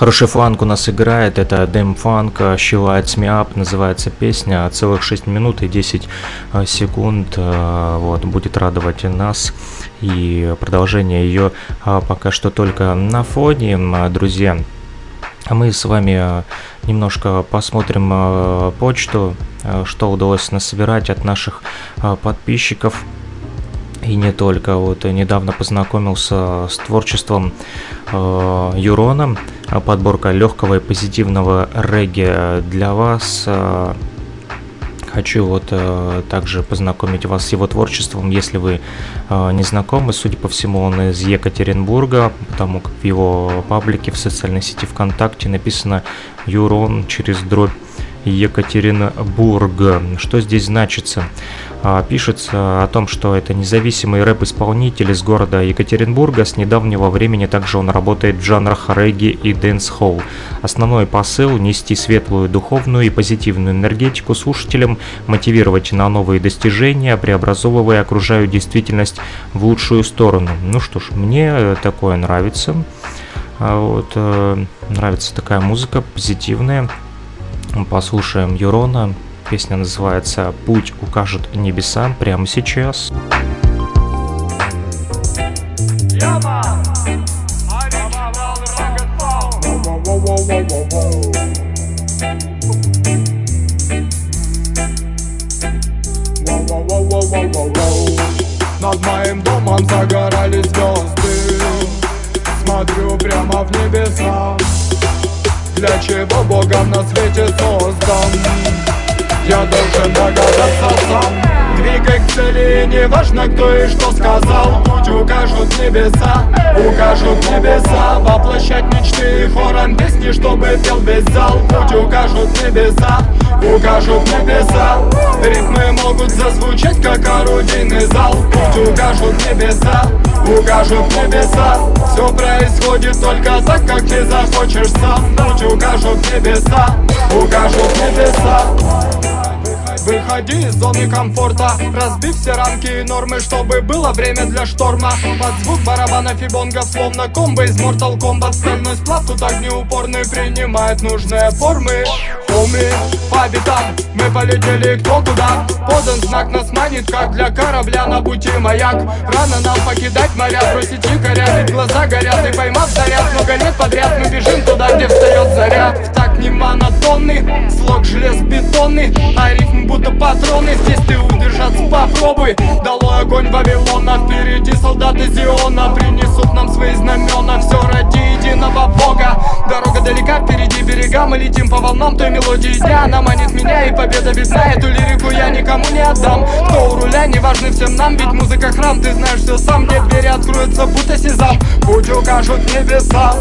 Хороший фанк у нас играет, это Дэм Фанк, She Lights Me Up, называется песня, целых 6 минут и 10 э, секунд, э, вот, будет радовать нас, и продолжение ее э, пока что только на фоне, друзья. А мы с вами немножко посмотрим почту, что удалось насобирать от наших подписчиков. И не только. Вот недавно познакомился с творчеством э, Юрона. Подборка легкого и позитивного регги для вас. Хочу вот э, также познакомить вас с его творчеством, если вы э, не знакомы. Судя по всему, он из Екатеринбурга, потому как в его паблике в социальной сети ВКонтакте написано «Юрон через дробь Екатеринбург». Что здесь значится? А, пишется о том, что это независимый рэп-исполнитель из города Екатеринбурга. С недавнего времени также он работает в жанрах регги и дэнс-холл. Основной посыл – нести светлую духовную и позитивную энергетику слушателям, мотивировать на новые достижения, преобразовывая окружающую действительность в лучшую сторону. Ну что ж, мне такое нравится. А вот, э, нравится такая музыка, позитивная. Послушаем Юрона, Песня называется «Путь укажет небесам» прямо сейчас. Над моим домом загорали звезды Смотрю прямо в небеса Для чего Богом на свете создан я должен догадаться сам. Двигай к цели, не важно кто и что сказал. Путь укажут небеса, укажут небеса. Воплощать мечты хором песни, чтобы пел весь зал. Путь укажут небеса, укажут небеса. Ритмы могут зазвучать, как орудийный зал. Путь укажут небеса, укажут небеса. Все происходит только так, как ты захочешь сам. Путь укажут небеса, укажут небеса Выходи из зоны комфорта Разбив все рамки и нормы Чтобы было время для шторма. Под звук барабанов и Словно комбо из Mortal Kombat. Стальной сплав тут огнеупорный Принимает нужные формы. Хоми, по битам Мы полетели кто куда. Подан знак нас манит Как для корабля на пути маяк. Рано нам покидать моря Бросить якоря Ведь глаза горят И поймав заряд Много лет подряд Мы бежим туда, где встает заря Так не монотонный Слог железобетонный А рифм будто патроны Здесь ты удержаться попробуй. Долой огонь Вавилона Впереди солдаты Зиона. Принесут нам свои знамена Все ради единого Бога. Дорога далека, впереди берега Мы летим по волнам той мелодии дня. Она манит меня и победа видна Эту лирику я никому не отдам. Кто у руля, не важны всем нам Ведь музыка храм, ты знаешь все сам Где двери откроются, будто сезам. Путь укажут небеса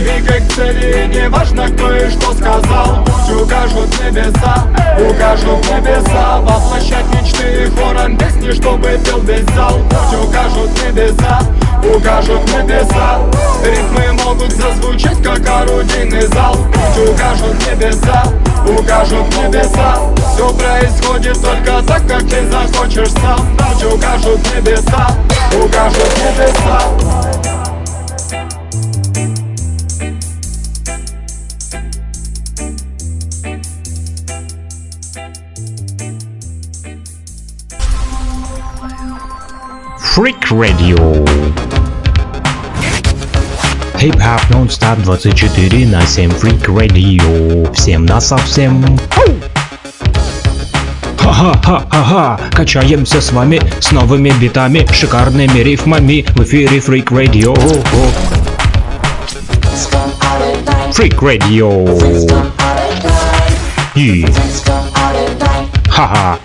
Двигай к цели, не важно кто и что сказал. Пусть укажут небеса, укажут небеса. Воплощать мечты хором песни, чтобы пел весь зал. Пусть укажут небеса, укажут небеса. Ритмы могут зазвучать, как орудийный зал. Пусть укажут небеса, укажут небеса. Все происходит только так, как ты захочешь сам. Пусть укажут небеса, укажут небеса Freak Radio. Хип-хоп нон-стоп 24 на 7 Freak Radio. Всем на совсем. Ха-ха-ха-ха-ха, качаемся с вами с новыми битами, шикарными рифмами в эфире Freak Radio. Freak Radio. И... Ха-ха.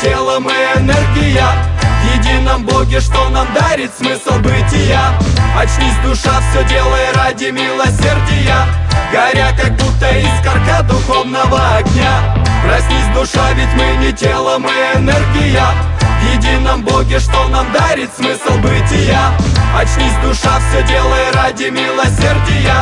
Тело мы энергия. В едином Боге, что нам дарит смысл бытия. Очнись, душа, все делай ради милосердия. Горя, как будто искорка духовного огня. Проснись, душа, ведь мы не тело, мы энергия. В едином Боге, что нам дарит смысл бытия. Очнись, душа, все делай ради милосердия.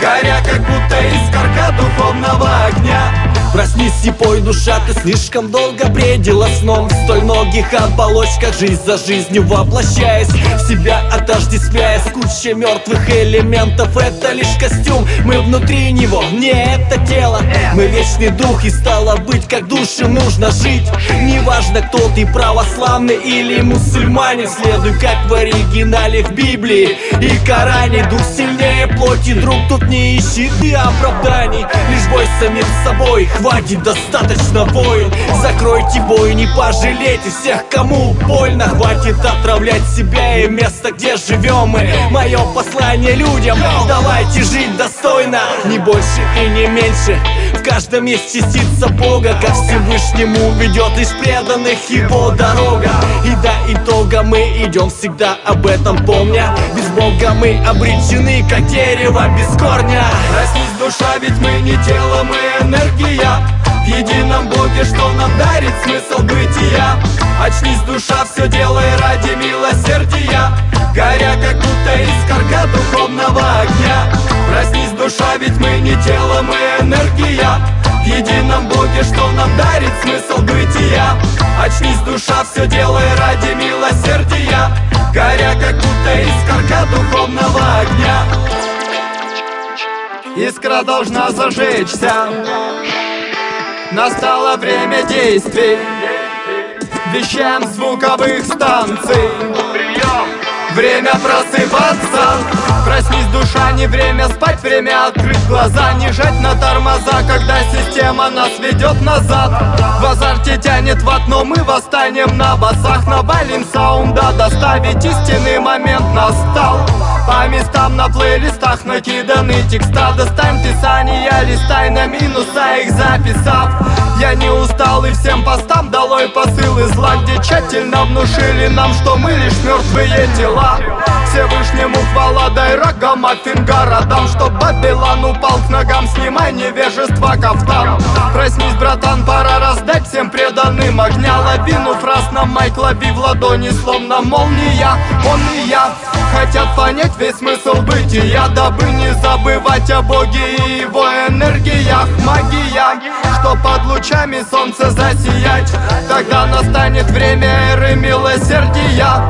Горя, как будто искорка духовного огня Проснись и пой, душа, ты слишком долго бредила сном. В столь многих оболочках жизнь за жизнью воплощаясь. В себя отождествляясь куча мертвых элементов Это лишь костюм, мы внутри него, не это тело. Мы вечный дух и стало быть, как душе нужно жить. Неважно, кто ты, православный или мусульманин. Следуй, как в оригинале в Библии и Коране. Дух сильнее плоти, друг тут не ищи ты оправданий. Лишь бой самим собой, хватит, достаточно воин Закройте бой, не пожалейте всех, кому больно. Хватит отравлять себя и место, где живем мы. Мое послание людям, давайте жить достойно. Не больше и не меньше. В каждом есть частица Бога. Ко Всевышнему ведет лишь преданных его дорога. И до итога мы идем всегда об этом помня. Без Бога мы обречены, как дерево без корня. Проснись, душа, ведь мы не тело, мы энергия В едином Боге, что нам дарит смысл бытия. Очнись, душа, все делай ради милосердия. Горя, как будто искорка духовного огня. Проснись, душа, ведь мы не тело, мы энергия. В едином Боге, что нам дарит смысл бытия. Очнись, душа, все делай ради милосердия. Горя, как будто искорка духовного огня. Искра должна зажечься Настало время действий. Вещаем звуковых станций Время просыпаться. Проснись, душа, не время спать, время открыть глаза Не жать на тормоза, когда система нас ведет назад. В азарте тянет в окно, мы восстанем на басах. Навалим саунда, доставить истинный момент настал. По местам на плейлистах накиданы текста. Достаем писания, листай на минуса их записав Я не устал и всем постам долой посылы зла Где тщательно внушили нам, что мы лишь мертвые тела Всевышнему хвала, дай рогам Афин городам Чтоб Бабилон упал к ногам, снимай невежество кафтан. Проснись, братан, пора раздать всем преданным. Огня Лавину фраз на майк лови в ладони, словно молния. Он и я хотят понять весь смысл бытия Дабы не забывать о Боге и его энергиях. Магия, что под лучами солнца засиять. Тогда настанет время эры милосердия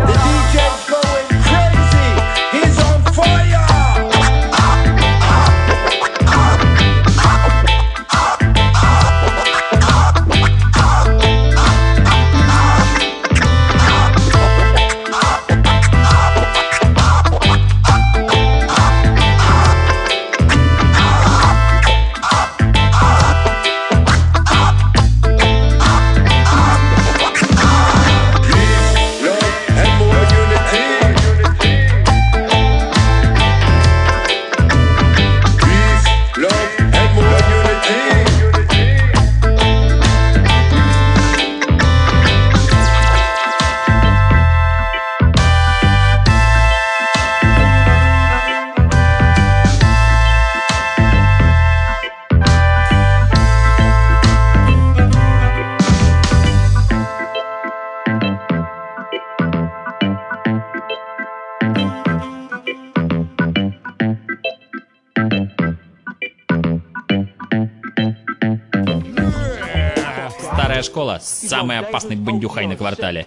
школа, самый опасный бандюхай на квартале.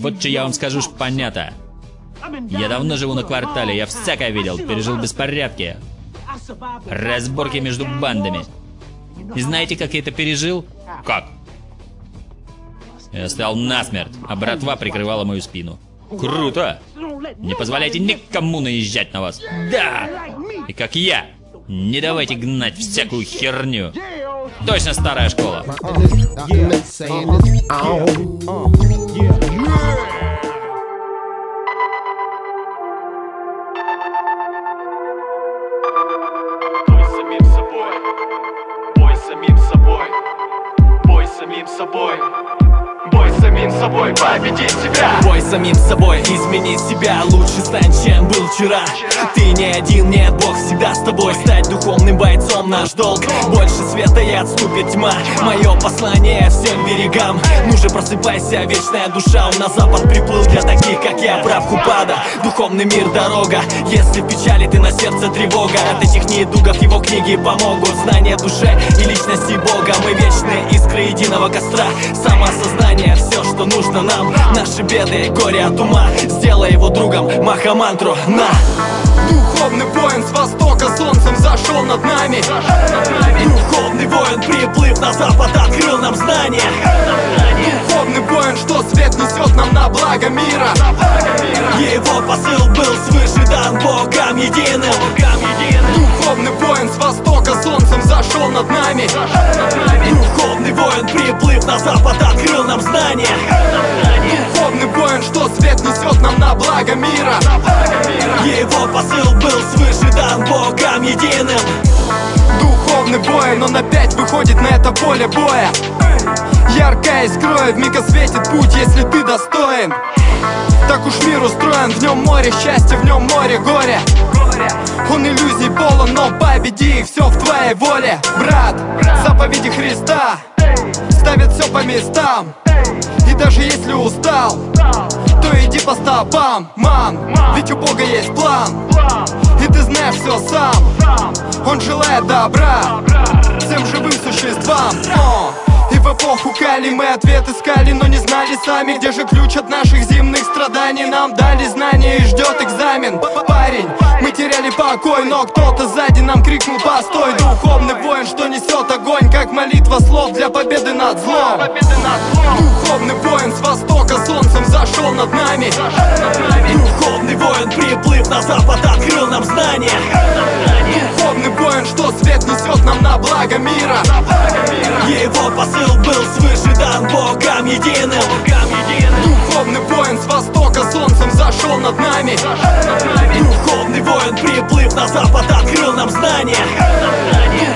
Вот что я вам скажу, ж понятно. Я давно живу на квартале, я всякое видел, пережил беспорядки, разборки между бандами. И знаете, как я это пережил? Как? Я стоял насмерть, а братва прикрывала мою спину. Круто! Не позволяйте никому наезжать на вас. Да! И как я, не давайте гнать всякую херню. Точно старая школа. Самим собой, бой самим собой, победить себя Бой самим собой, измени себя Лучше стань, чем был вчера. Ты не один, нет, Бог всегда с тобой. Стать духовным бойцом наш долг. Больше света и отступит тьма. Мое послание всем берегам. Ну же просыпайся, вечная душа. Он на запад приплыл для таких, как я. Прав Купада, духовный мир дорога. Если печали ты на сердце тревога. От этих недугов его книги помогут. Знание душе и личности Бога. Мы вечные искры единого костра. Самоосознание, все, что нужно нам. Наши беды, горе от ума. Сделай его другом, маха мантру, на. Духовный воин с востока солнцем зашел над нами. Духовный воин, приплыв на запад, открыл нам знания Духовный воин, что свет несет нам на благо мира. Его посыл был свыше дан Богом единым. Духовный воин с востока солнцем зашел над нами. Духовный воин, приплыв на запад, открыл нам знания. Духовный воин, что свет несет нам на благо мира. Его посыл был свыше дан Богом единым. Духовный воин, он опять выходит на это поле боя Яркая искрой вмиг осветит путь, если ты достоин. Так уж мир устроен, в нем море счастья, в нем море горя. Он иллюзий полон, но победи их, все в твоей воле. Брат, заповеди Христа ставят все по местам. И даже если устал, то иди по стопам, ман Ведь у Бога есть план И ты знаешь все сам. Он желает добра Всем живым существам. О! В эпоху Кали. Мы ответ искали, но не знали сами Где же ключ от наших земных страданий. Нам дали знания и ждет экзамен. Парень, мы теряли покой, но кто-то сзади нам крикнул Постой, духовный воин, что несет огонь Как молитва слов для победы над злом Духовный воин с востока солнцем зашел над нами. Духовный воин, приплыв на запад, открыл нам знания Духовный воин, что свет несет нам на благо мира. Его посыл был свыше дан Богом единым. Духовный воин с востока солнцем зашел над нами. Духовный воин, приплыв на запад, открыл нам знания.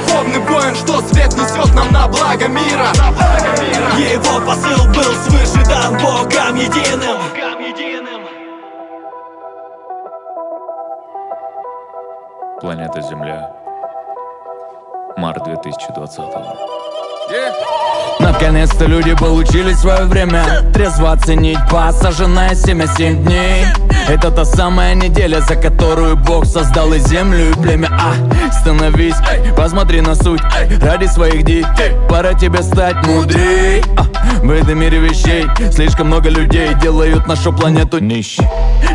Духовный воин, что свет несет нам на благо мира. Его посыл был свыше дан Богом единым Планета Земля. Март 2020 Наконец-то люди получили свое время. Трезво оценить посаженное семя 7 дней. Это та самая неделя, за которую Бог создал и землю, и племя. А Становись, посмотри на суть Ради своих детей. Пора тебе стать мудрей. А, В этом мире вещей Слишком много людей делают нашу планету нищей.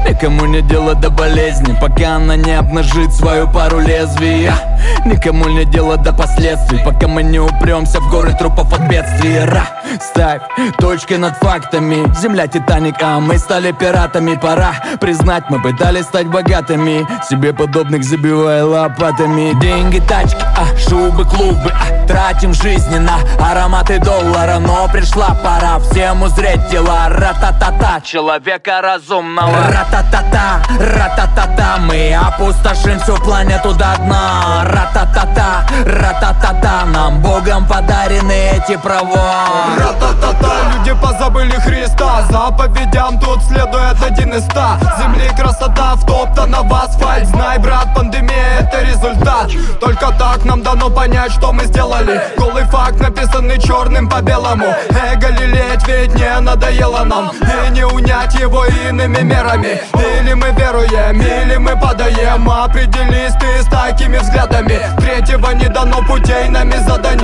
Никому не дело до болезни Пока она не обнажит свою пару лезвий. А, Никому не дело до последствий Пока мы не упремся в горы трупов от бедствий. Ра, ставь точки над фактами. Земля Титаник, а мы стали пиратами. Пора признать, мы пытались стать богатыми. Себе подобных забивая лопатами. Деньги, тачки, а, шубы, клубы а, Тратим жизни на ароматы доллара. Но пришла пора всем узреть дела. Ра-та-та-та, человека разумного. Ра-та-та-та, ра-та-та-та Мы опустошим всю планету до дна. Ра-та-та-та, ра-та-та-та Нам Богом подарены эти права. Ра-та-та-та, люди позабыли Христа. Заповедям тут следует один из ста. Земли красота втоптана в асфальт. Знай, брат, пандемия это результат. Только так нам дано понять, что мы сделали. Голый факт, написанный черным по белому. Эго лелеять ведь не надоело нам. И не унять его иными мерами. Или мы веруем, или мы подаем. Определись ты с такими взглядами. Третьего не дано путей нами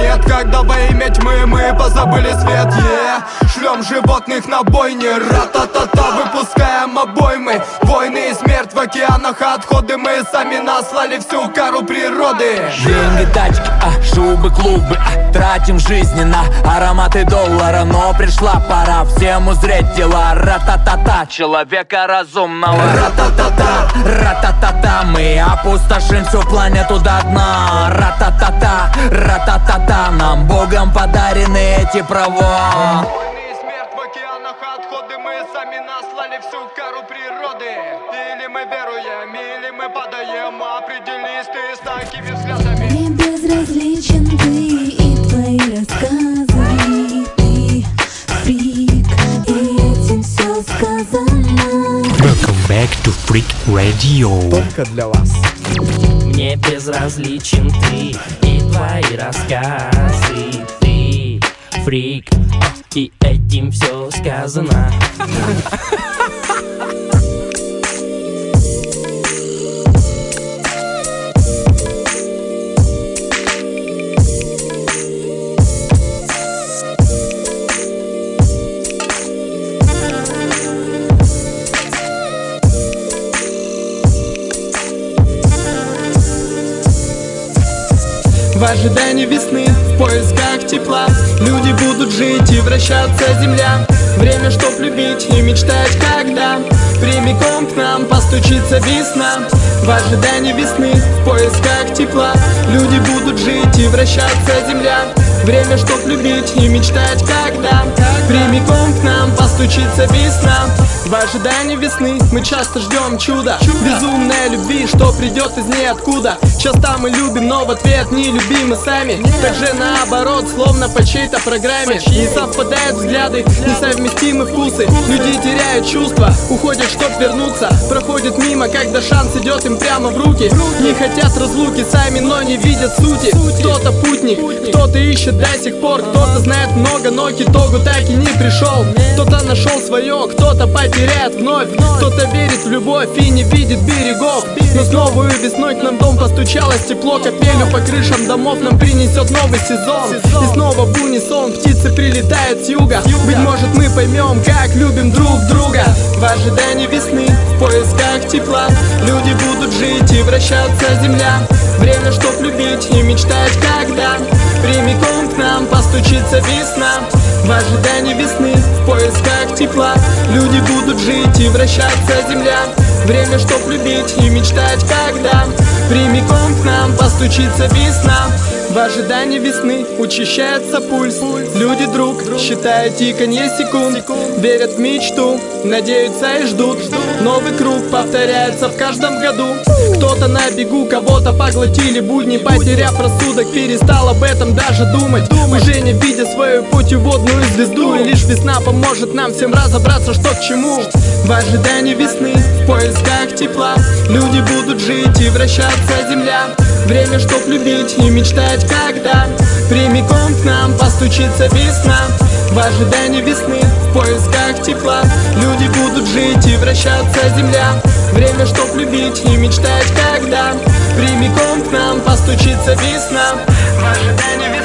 нет Когда во имя тьмы мы позабыли свет yeah. Шлем животных на бойне Ра-та-та-та, выпускаем обоймы. Войны и смерть в океанах Отходы мы сами наслали всю кару природы. Деньги, тачки, а, шубы, клубы а, Тратим жизни на ароматы доллара. Но пришла пора всем узреть дела. Ра-та-та-та, человека разумного. Ра-та-та-та, ра-та-та-та Мы опустошим всю планету до дна. Ра-та-та-та, ра-та-та-та Нам Богом подарены эти права. Не безразличен ты и твои рассказы Ты фрик, и этим все сказано Welcome back to Freak Radio. Только для вас. Мне безразличен ты и твои рассказы фрик, и этим все сказано. В ожидании весны, в поисках тепла. Люди будут жить и вращаться земля. Время, чтоб любить и мечтать, когда Прямиком к нам постучится весна. В ожидании весны, в поисках тепла. Люди будут жить и вращаться земля. Время, чтоб любить и мечтать, когда Прямиком к нам постучится весна. В ожидании весны мы часто ждем чуда. Безумной любви, что придет из ниоткуда. Часто мы любим, но в ответ не любим мы сами. Также наоборот, словно по чьей-то программе. Не совпадают взгляды, несовместимы вкусы. Люди теряют чувства, уходят, чтоб вернуться. Проходят мимо, когда шанс идет им прямо в руки. Не хотят разлуки сами, но не видят сути. Кто-то путник, кто-то ищет до сих пор. Кто-то знает много, но к итогу так и не пришел. Кто-то нашел свое, кто-то потеряет вновь. Кто-то верит в любовь и не видит берегов. Но с новой весной к нам дом постучалось тепло Капелью по крышам домов нам принесет новый сезон. И снова в унисон птицы прилетают с юга. Быть может мы поймем, как любим друг друга. В ожидании весны, в поисках тепла Люди будут жить и вращаться земля. Время, чтоб любить и мечтать, когда Прямиком к нам постучится весна. В ожидании весны, в поисках тепла Люди будут жить и вращаться земля. Время, чтоб любить и мечтать, когда Прямиком к нам постучится весна в ожидании весны учащается пульс. Люди, друг, считают тиканье секунд. Верят в мечту, надеются и ждут. Новый круг повторяется в каждом году. Кто-то на бегу, кого-то поглотили будни. Потеряв рассудок, перестал об этом даже думать. Уже не видя свою путеводную звезду. И лишь весна поможет нам всем разобраться, что к чему. В ожидании весны, в поисках тепла. Люди будут жить и вращаться земля. Время, чтоб любить и мечтать, когда Прямиком к нам постучится весна. В ожидании весны, в поисках тепла. Люди будут жить и вращаться земля. Время, чтоб любить и мечтать, когда Прямиком к нам постучится весна. В ожидании весны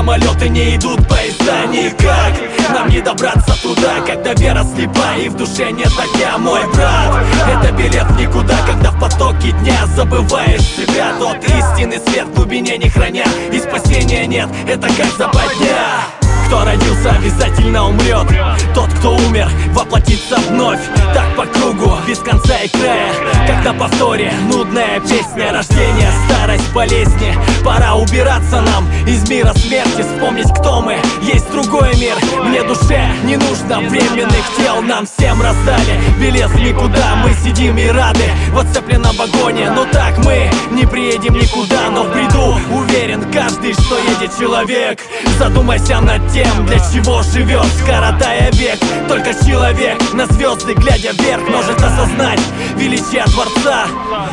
самолеты, не идут поезда Никак. Нам не добраться туда Когда вера слепа и в душе нет огня Мой брат, это билет в никуда Когда в потоке дня забываешь себя. Тот истинный свет в глубине не храня И спасения нет, это как западня кто родился, обязательно умрет. Тот, кто умер, воплотится вновь Так по кругу, без конца и края. Как на повторе Нудная песня рождения, старость, болезни. Пора убираться нам из мира смерти Вспомнить, кто мы, есть другой мир Мне душе не нужно временных тел. Нам всем раздали билет никуда Мы сидим и рады. В отцепленном вагоне Но так мы не приедем никуда. Но в бреду уверен каждый, что едет человек. Задумайся над тем, для чего живет Скоротая век, только человек На звезды глядя вверх может осознать Величие Творца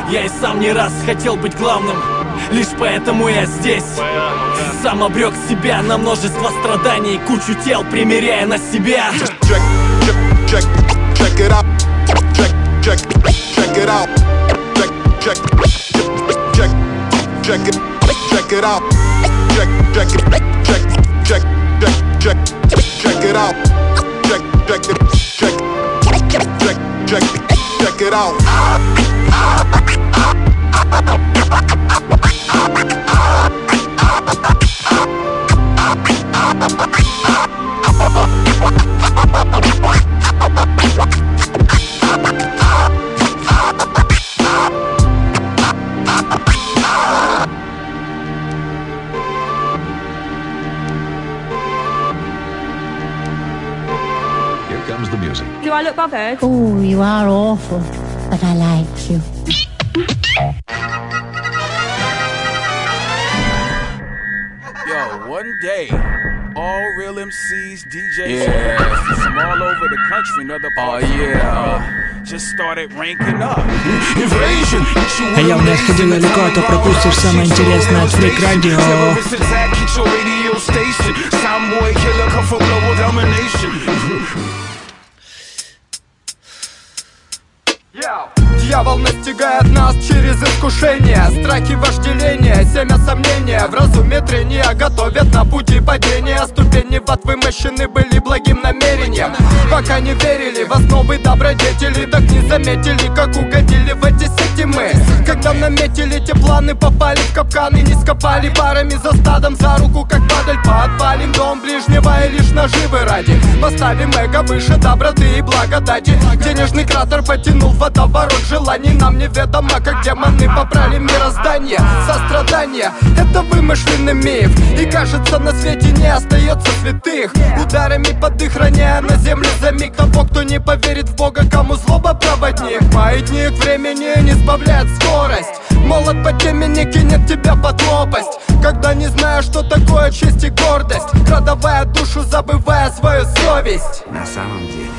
Я и сам не раз хотел быть главным Лишь поэтому я здесь Сам обрек себя на множество страданий Кучу тел примеряя на себя Check, check, check, check it out. Check, check, check it out. Check, check, check, check it, check it out. Check, check check, check, check, check, check it out. Check, check it, check, check, check, check it out. music. Do I look bothered? Oh, you are awful, but I like you. Yo, one day, all real MCs, DJs, Yeah. from all over the country and other parts Oh, of the yeah. world just started ranking up. Invasion. А я не сходил далеко, а то пропустишь самое интересное от Фрик Радио. Terrorist attack, hit your radio station. Soundboy killer come for global domination. out. Дьявол настигает нас через искушение. Страхи вожделения, семя сомнения. В разуме трения готовят на пути падения. Ступени в ад вымощены были благим намерением. Пока не верили в основы добродетели Так не заметили, как угодили в эти сети мы. Когда наметили те планы, попали в капканы Не скопали парами за стадом, за руку как падаль Подпалим дом ближнего и лишь наживы ради. Поставим эго выше доброты и благодати. Денежный кратер потянул водоворот желаний Нам неведомо, как демоны попрали мироздание Сострадание — это вымышленный миф И кажется, на свете не остается святых. Ударами под их роняя на землю за миг Того, кто не поверит в Бога, кому злоба проводник. Маятник времени не сбавляет скорость. Молот по теме не кинет тебя под лопасть. Когда не знаешь, что такое честь и гордость Продавая душу, забывая свою совесть. На самом деле,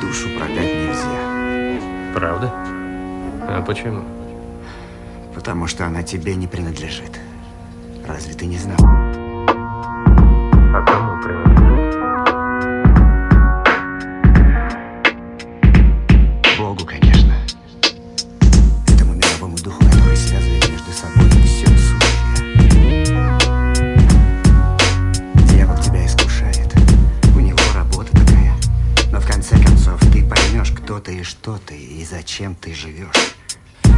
душу продать нельзя. Правда? А почему? Потому что она тебе не принадлежит. Разве ты не знал? А кому принадлежит? Кто ты и что ты, и зачем ты живешь.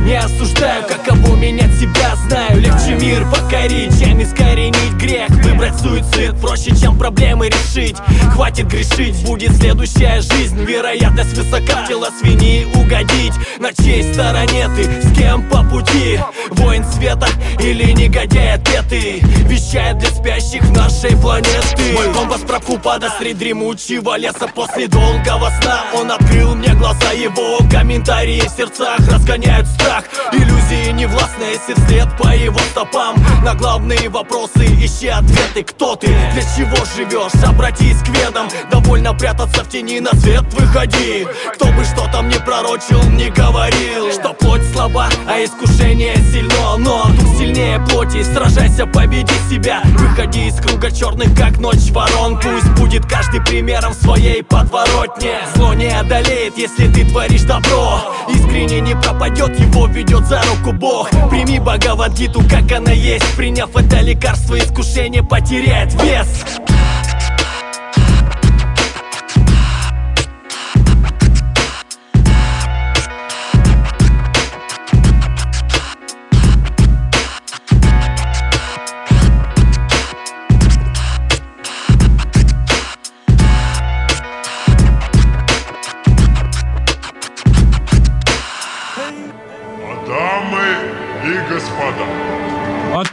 Не осуждаю, каково менять себя знаю. Легче мир покорить, чем искоренить грех. Выбрать суицид проще, чем проблемы решить. Хватит грешить, будет следующая жизнь. Вероятность высока, тело свиньи угодить. На чьей стороне ты, с кем по пути? Воин света или негодяй отпетый Вещает для спящих нашей планеты. Мой компас пробкупада среди дремучего леса После долгого сна. Он открыл мне глаза Его комментарии в сердцах разгоняют страх Иллюзии невластные, если вслед по его стопам. На главные вопросы ищи ответы. Кто ты, для чего живешь, обратись к ведам. Довольно прятаться в тени, на свет выходи. Кто бы что там не пророчил, не говорил. Что плоть слаба, а искушение сильно. Но дух сильнее плоти, сражайся, победи себя. Выходи из круга черных, как ночь ворон. Пусть будет каждый примером своей подворотне. Зло не одолеет, если ты творишь добро. Искренне не пропадет, его ведет за руку Бог? Прими Бхагавадгиту, как она есть. Приняв это лекарство, искушение потеряет вес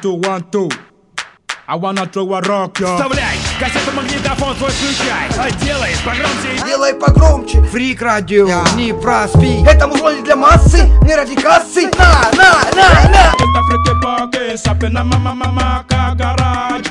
two, one, two. I wanna throw a rock, yo. Вставляй, кассету магнитофон свой включай. А Делай погромче. Делай погромче. Фрик радио, не проспи. Это музло не для массы, не ради кассы. На, на, на, на. Это фрики паки, сапи на мама мама гараж.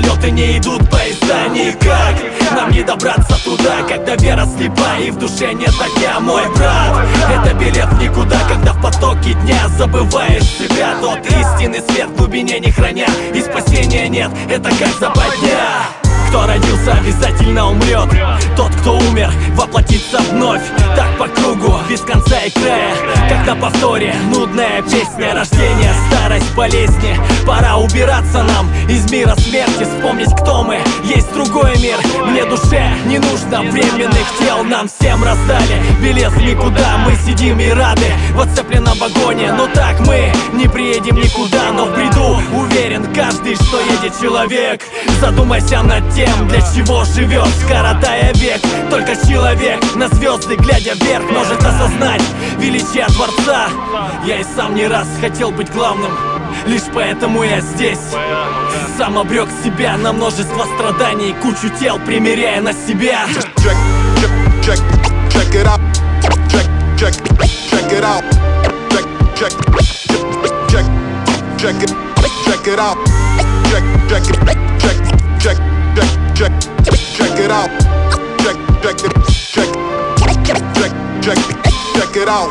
Самолеты, не идут поезда Никак. Нам не добраться туда Когда вера слепа и в душе нет огня Мой брат, это билет в никуда Когда в потоке дня забываешь себя. Тот истинный свет в глубине не храня И спасения нет, это как западня кто родился, обязательно умрет. Тот, кто умер, воплотится вновь. Так по кругу, без конца и края. Как на повторе, нудная песня Рождение, старость, болезни. Пора убираться нам из мира смерти. Вспомнить, кто мы, есть другой мир. Мне душе не нужно временных тел. Нам всем раздали билет никуда. Мы сидим и рады. В отцепленном вагоне. Но так мы не приедем никуда. Но в бреду уверен каждый, что едет человек. Задумайся над тем, для чего живет Скоротая век, только человек На звезды глядя вверх может осознать Величие Творца. Я и сам не раз хотел быть главным Лишь поэтому я здесь. Сам обрек себя на множество страданий Кучу тел примеряя на себя. Check, it out. Check, check, it. Check, check, it, check, check, check it out. Check, check it, check, check, check, check it out.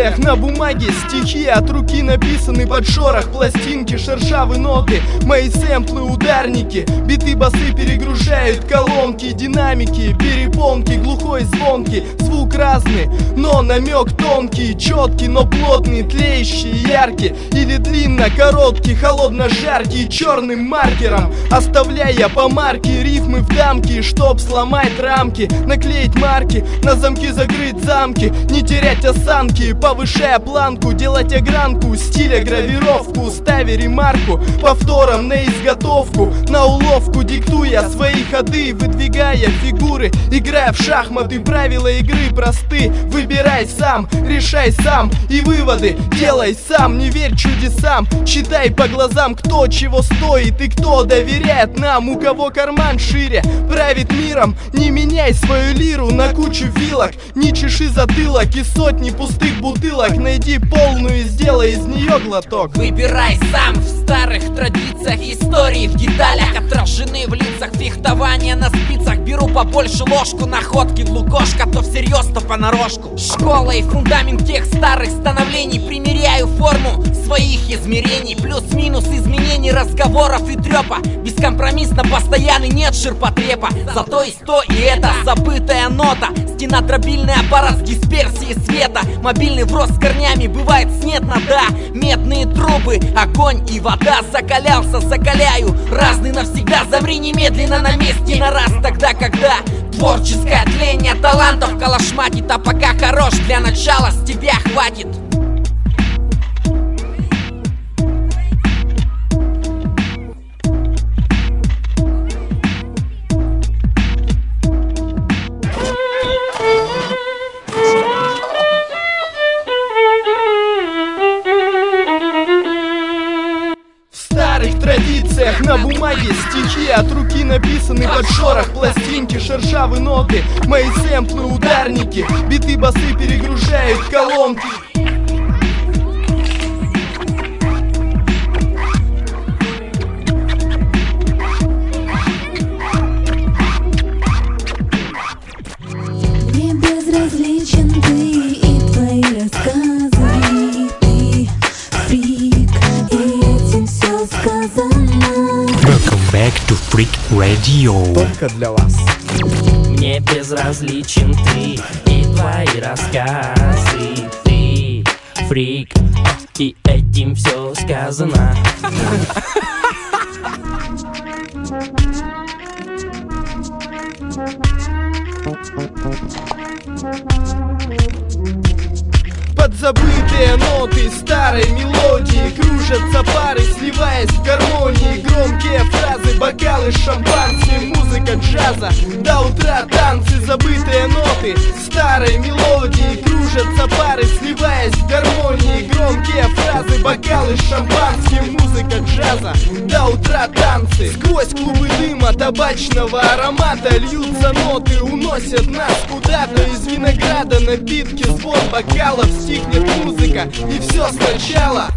Традициях на бумаге стихи от руки написаны под шорох Пластинки, шершавые ноты, мои сэмплы, ударники Биты басы перегружают колонки, динамики Перепонки, глухой звонки, звук разный Но намек тонкий, четкий, но плотный Тлеющий, яркий. Или длинно короткий Холодно-жаркий, черным маркером Оставляя по марке рифмы в дамки Чтоб сломать рамки, наклеить марки На замки закрыть замки, не терять осанки Повышая планку, делать огранку Стиля гравировку, ставя ремарку Повтором на изготовку, на уловку Диктуя свои ходы, выдвигая фигуры Играя в шахматы, правила игры просты. Выбирай сам, решай сам. И выводы делай сам, не верь чудесам. Читай по глазам, кто чего стоит И кто доверяет нам, у кого карман шире Правит миром, не меняй свою лиру На кучу вилок, не чеши затылок И сотни пустых бутылок. Найди полную и сделай из нее глоток. Выбирай сам в старых традициях истории В деталях. Отражены в лицах фехтования на спицах. Беру побольше ложку находки в лукошко То всерьез, то понарошку. Школа и фундамент тех старых становлений. Примеряю форму своих измерений. Плюс-минус изменений разговоров и трепа Бескомпромиссно постоянный нет ширпотрепа. Зато и сто и это забытая нота. Стена дробильный аппарат с дисперсией света. Мобильный врос с корнями бывает снетно, да Медные трубы, огонь и вода. Закалялся, закаляю, разный навсегда. Замри немедленно на месте. На раз Тогда, когда творческое тление талантов Калашматит, а пока хорош Для начала с тебя хватит бумаге стихи От руки написаны под шорох Пластинки, шершавые ноты Мои сэмплы, ударники Биты басы перегружают колонки. Мне безразличен Freak Radio. Только для вас. Мне безразличен ты и твои рассказы Ты фрик, и этим все сказано Подзабытые ноты старой мелодии Кружатся пары, сливаясь в гармонии. Громкие фразы, бокалы шампанским Музыка джаза, до утра танцы Забытые ноты старой мелодии Кружатся пары, сливаясь в гармонии. Громкие фразы, бокалы шампанским Музыка джаза, до утра танцы Сквозь клубы дыма, табачного аромата Льются ноты, уносят нас куда-то Из винограда. Напитки, звон бокалов Стихнет музыка, и все сначала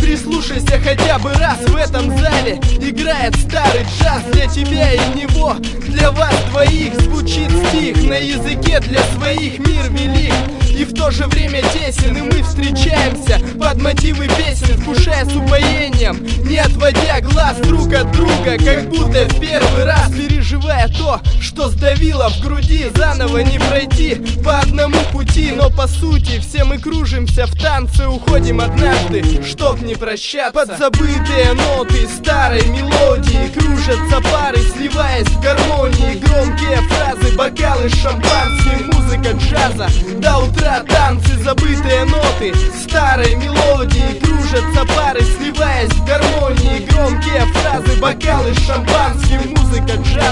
Прислушайся хотя бы раз в этом зале. Играет старый джаз для тебя и него. Для вас двоих звучит стих. На языке для своих мир велик. И в то же время тесен И мы встречаемся под мотивы песен Вкушая с упоением Не отводя глаз друг от друга Как будто в первый раз Переживая то, что сдавило в груди. Заново не пройти по одному пути Но по сути все мы кружимся в танце Уходим однажды, чтоб не прощаться. Подзабытые ноты старой мелодии Кружатся пары, сливаясь в гармонии. Громкие фразы, бокалы шампанским Музыка джаза, до утра танцы Забытые ноты старой мелодии Кружатся пары, сливаясь в гармонии. Громкие фразы, бокалы шампанским Музыка джаза,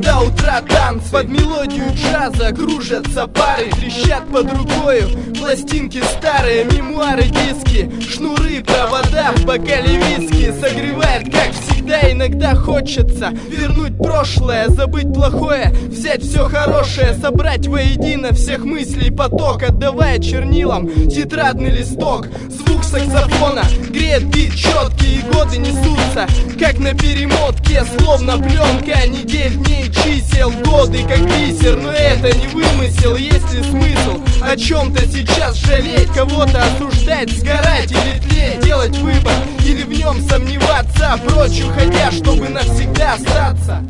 до утра танцы. Под мелодию джаза кружатся пары. Трещат под рукою пластинки старые. Мемуары, диски, шнуры, провода. В бокале виски согревает, как всегда Иногда хочется вернуть прошлое Забыть плохое, взять все хорошее Собрать воедино всех мыслей поток Отдавая чернилам тетрадный листок. Звук саксофона греет бит четкий И годы несутся, как на перемотке Словно пленка недель, дней, чисел Годы как бисер, но это не вымысел Есть ли смысл о чем-то сейчас жалеть Кого-то осуждать, сгорать или тлеть Делать выбор или в нем сомневаться Прочь уходя, чтобы навсегда остаться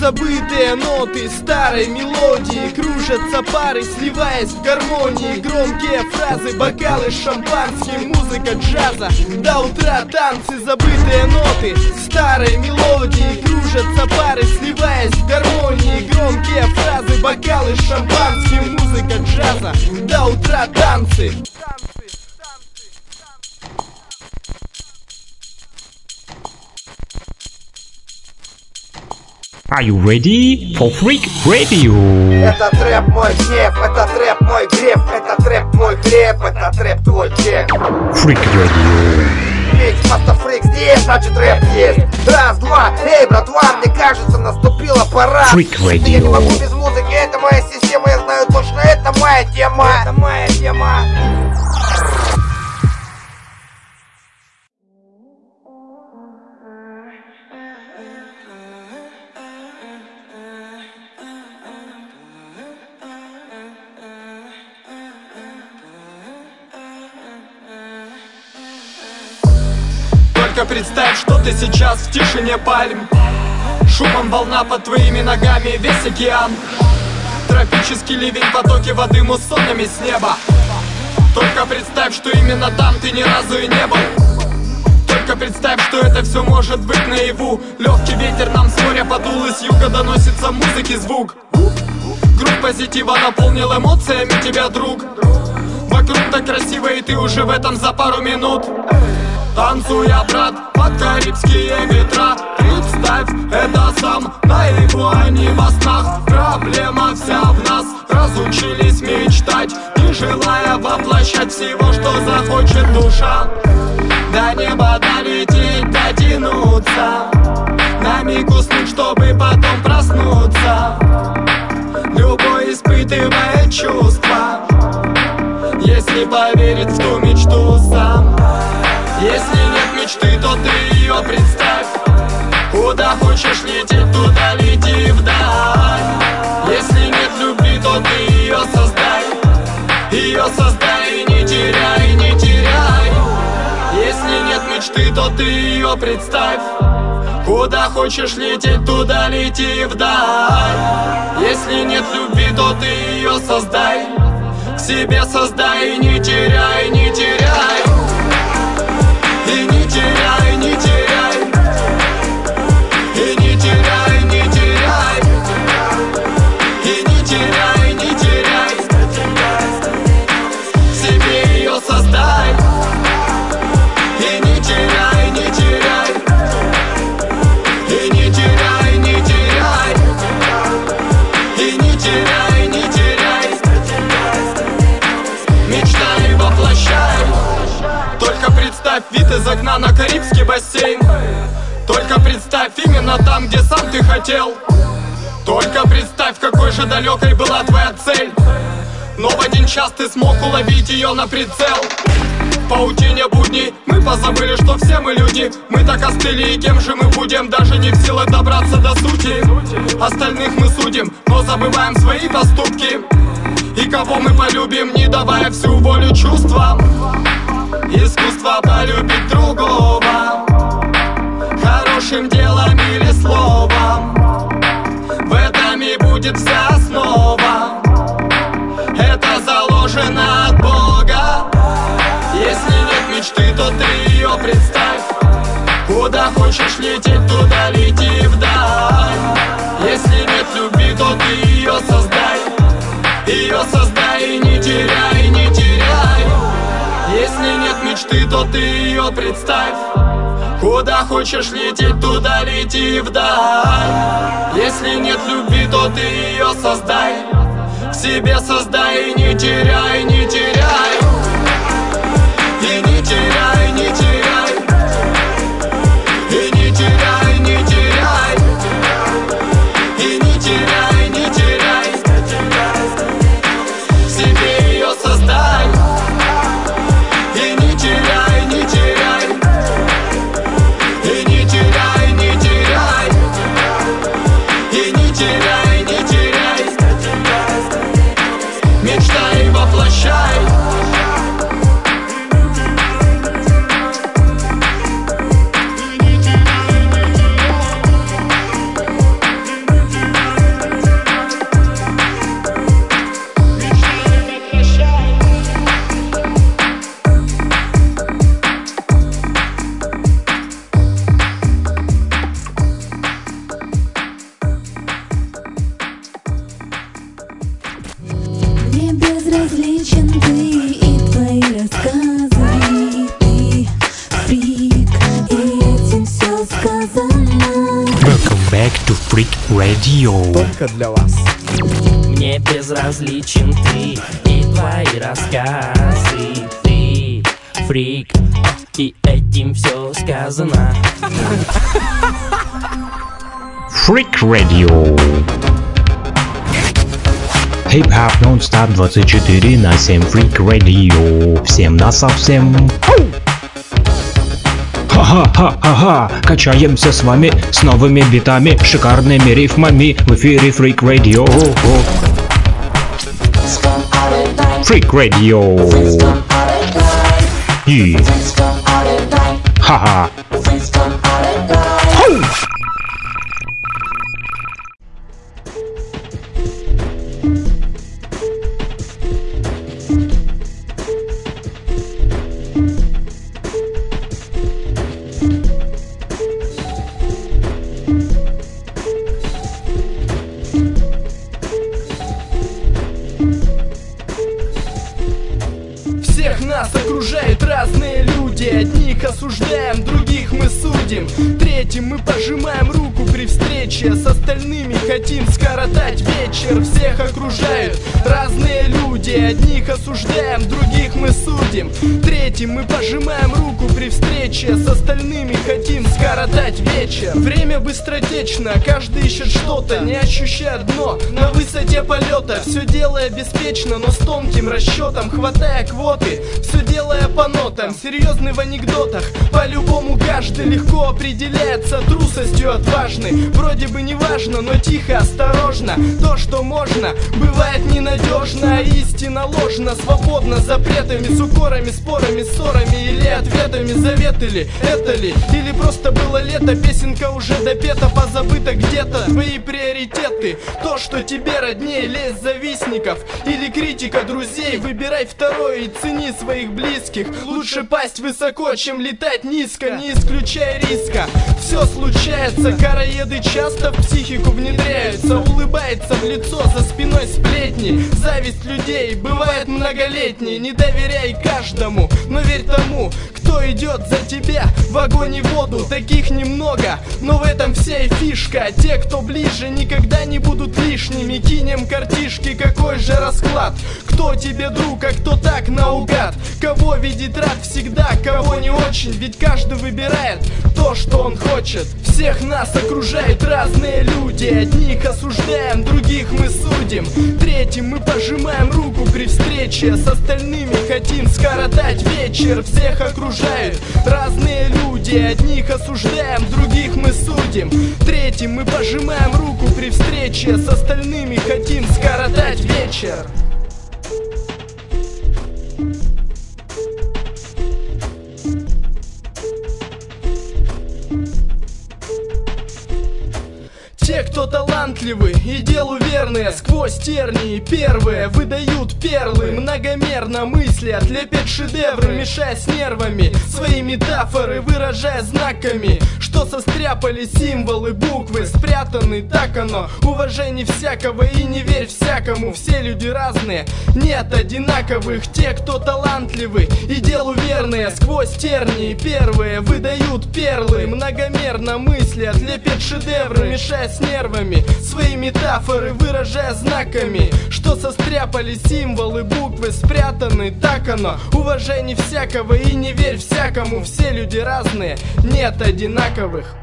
Подзабытые ноты старой мелодии. Кружатся пары, сливаясь в гармонии. Громкие фразы, бокалы шампанским Музыка джаза, до утра танцы Забытые ноты старой мелодии. Кружатся пары, сливаясь в гармонии. Громкие фразы, бокалы шампанским Музыка джаза, до утра танцы Are you ready for Freak Radio? Это трэп мой гнев, это трэп мой греб, это трэп мой хлеб, это трэп твой чек. Freak Radio. Ведь автофрейм есть, значит рэп есть Раз, два, эй, братва, мне кажется, наступила пора Freak Radio. Я не могу без музыки, это моя система, я знаю точно, это моя тема Это моя тема Только представь, что ты сейчас в тишине пальм. Шумом волна под твоими ногами весь океан. Тропический ливень, потоки воды муссонами с неба. Только представь, что именно там ты ни разу и не был. Только представь, что это все может быть наяву. Легкий ветер нам с моря подул и с юга доносится музыки звук. Грудь позитива наполнил эмоциями тебя, друг. Вокруг так красиво и ты уже в этом за пару минут Танцуя, брат, под карибские ветра. Представь, это сам наяву, а не во снах Проблема вся в нас, разучились мечтать. Не желая воплощать всего, что захочет душа мечты, то ты ее представь. Куда хочешь лететь, туда лети вдаль. Если нет любви, то ты ее создай. В себе создай не теряй, не теряй окна на Карибский бассейн. Только представь именно там, где сам ты хотел. Только представь, какой же далекой была твоя цель. Но в один час ты смог уловить ее на прицел. В паутине будней мы позабыли, что все мы люди. Мы так остыли, и кем же мы будем Даже не в силах добраться до сути. Остальных мы судим, но забываем свои поступки. И кого мы полюбим, не давая всю волю чувствам Искусство полюбить другого. Хорошим делом или словом. В этом и будет вся основа. Это заложено от Бога. Если нет мечты, то ты ее представь. Куда хочешь лететь, туда лети вдаль. Если нет любви, то ты ее создай. Ее создай мечты, то ты ее представь. Куда хочешь лететь, туда лети вдаль. Если нет любви, то ты ее создай. В себе создай и не теряй, не теряй Radio. Только для вас. Мне безразличен ты и твои рассказы Ты фрик И этим все сказано Freak Radio. Хип-хоп нон-стоп 24 на 7 Freak Radio. Всем на совсем. Ха-ха-ха-ха-ха, качаемся с вами с новыми битами, шикарными рифмами в эфире Freak Radio. Freak Radio. И... Ха-ха. Люди Одних осуждаем, других мы судим. Третьим мы пожимаем руку при встрече С остальными хотим скоротать вечер. Время быстротечно, каждый ищет что-то Не ощущая дно. На высоте полета Все делая беспечно, но с тонким расчетом Хватая квоты, делая по нотам Серьезный в анекдотах, по-любому каждый Легко определяется трусостью отважный Вроде бы не важно, но тихо, осторожно. То, что можно, бывает ненадежно. А истина ложна, свободно Запретами, с укорами, спорами, ссорами Или ответами, заветы ли, это ли? Или просто было лето, песенка уже допета Позабыта где-то. Твои приоритеты То, что тебе роднее, лезь завистников. Или критика друзей Выбирай второе и цени своих близких Лучше пасть высоко, чем летать низко. Не исключая риска. Все случается, караеды часто в психику внедряются. Улыбается в лицо, за спиной сплетни. Зависть людей бывает многолетней. Не доверяй каждому, но верь тому кто идет за тебя в огонь и воду Таких немного, но в этом вся и фишка. Те, кто ближе, никогда не будут лишними. Кинем картишки, какой же расклад. Кто тебе друг, а кто так наугад? Кого видит рад всегда, кого не очень? Ведь каждый выбирает то, что он хочет. Всех нас окружают разные люди. Одних осуждаем, других мы судим. Третьим мы пожимаем руку при встрече. С остальными хотим скоротать вечер. Всех окружают разные люди. Одних осуждаем, других мы судим. Третьим мы пожимаем руку при встрече. С остальными хотим скоротать вечер Те, кто талантливы и делу верные Сквозь тернии первые выдают перлы. Многомерно мыслят, лепят шедевры Мешая с нервами свои метафоры Выражая знаками, что состряпали символы Буквы. Спрятаны, так оно Уважение всякого и не верь всякому. Все люди разные, нет одинаковых. Те, кто талантливы и делу верные Сквозь тернии первые выдают перлы. Многомерно мыслят, лепят шедевры Мешая с нервами свои метафоры Выражая знаками, что состряпали символы Буквы спрятаны, так оно. Уважение всякого и не верь всякому Все люди разные, нет одинаковых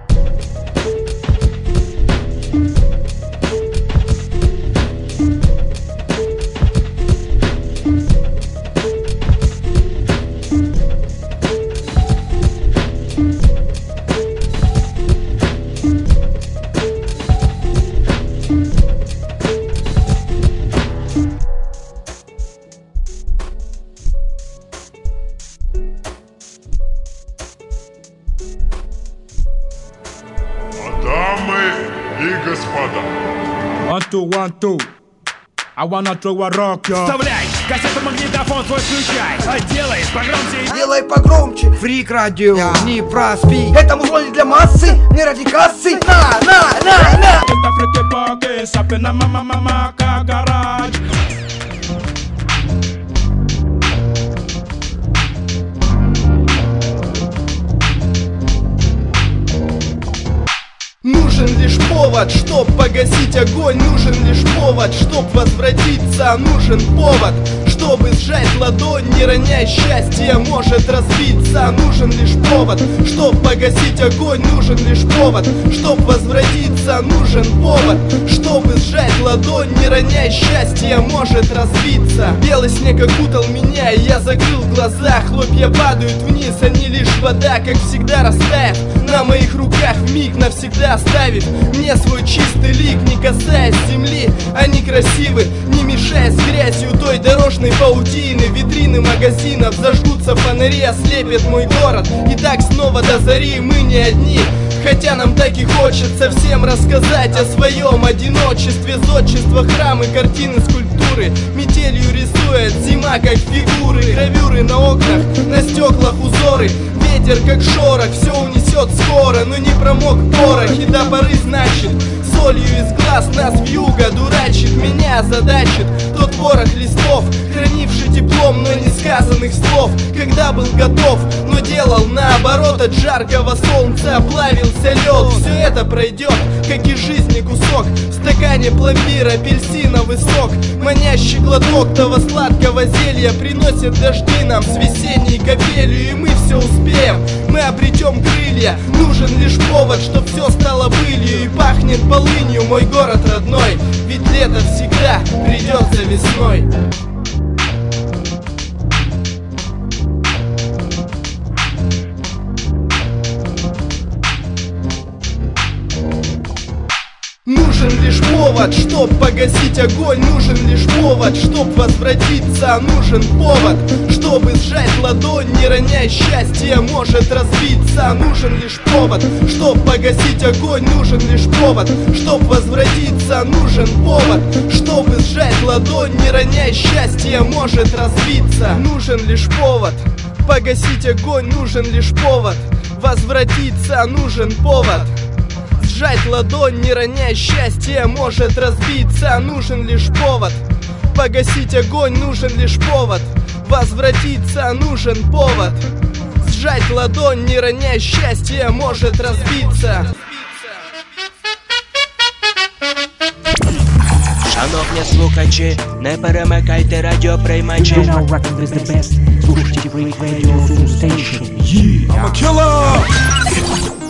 two. I wanna throw a rock, yo. Вставляй! Кассету магнитофон твой включай. А делай погромче. Делай погромче Фрик радио, не проспи Это музло не для массы, не ради кассы На, на, на, на Это фрики поки, сапина мама мама гараж. Нужен лишь повод, чтоб погасить огонь Нужен лишь повод, чтоб возвратиться Нужен повод, Чтобы сжать ладонь, не роняя счастье Может разбиться, нужен лишь повод Чтоб погасить огонь, нужен лишь повод Чтоб возвратиться, нужен повод Чтобы сжать ладонь, не роняя счастье Может разбиться. Белый снег окутал меня, я закрыл глаза. Хлопья падают вниз, они лишь вода Как всегда растает на моих руках Миг навсегда оставив мне свой чистый лик Не касаясь земли, они красивы мешая с грязью той дорожной паутины. Витрины магазинов зажгутся фонари Ослепят мой город. И так снова до зари мы не одни. Хотя нам так и хочется всем рассказать о своем одиночестве. Зодчество, храмы, картины, скульптуры. Метелью рисует зима, как фигуры. Гравюры на окнах, на стеклах узоры. Ветер, как шорох, все унесет скоро Но не промок порох. И до поры значит Солью из глаз нас вьюга дурачит Меня задачит тот ворох листов Хранивший теплом, но не сказанных слов. Когда был готов, но делал наоборот От жаркого солнца плавился лед Все это пройдет, как и жизни кусок. В стакане пломбир, апельсиновый сок. Манящий глоток того сладкого зелья Приносит дожди нам с весенней капелью И мы все успеем, мы обретем крылья Нужен лишь повод, чтоб все стало былью И пахнет полынью мой город родной Ведь лето всегда придет за весной Нужен лишь повод, чтоб погасить огонь Нужен лишь повод, чтоб возвратиться Нужен повод, чтобы сжать ладонь Не роняя счастье, может разбиться. Нужен лишь повод, чтоб погасить огонь Нужен лишь повод, чтоб возвратиться. Нужен повод, чтобы сжать ладонь Не роняя счастье, может разбиться. Нужен лишь повод, погасить огонь Нужен лишь повод, возвратиться. Нужен повод Сжать ладонь, не роняя счастье Может разбиться, нужен лишь повод Погасить огонь, нужен лишь повод Возвратиться, нужен повод Сжать ладонь, не роняя счастье Может разбиться Шановні слухачі, не перемикайте радіоприймачі. General Record is the best. Слушайте Freak Radio Full Station. Yeah. I'm a killer!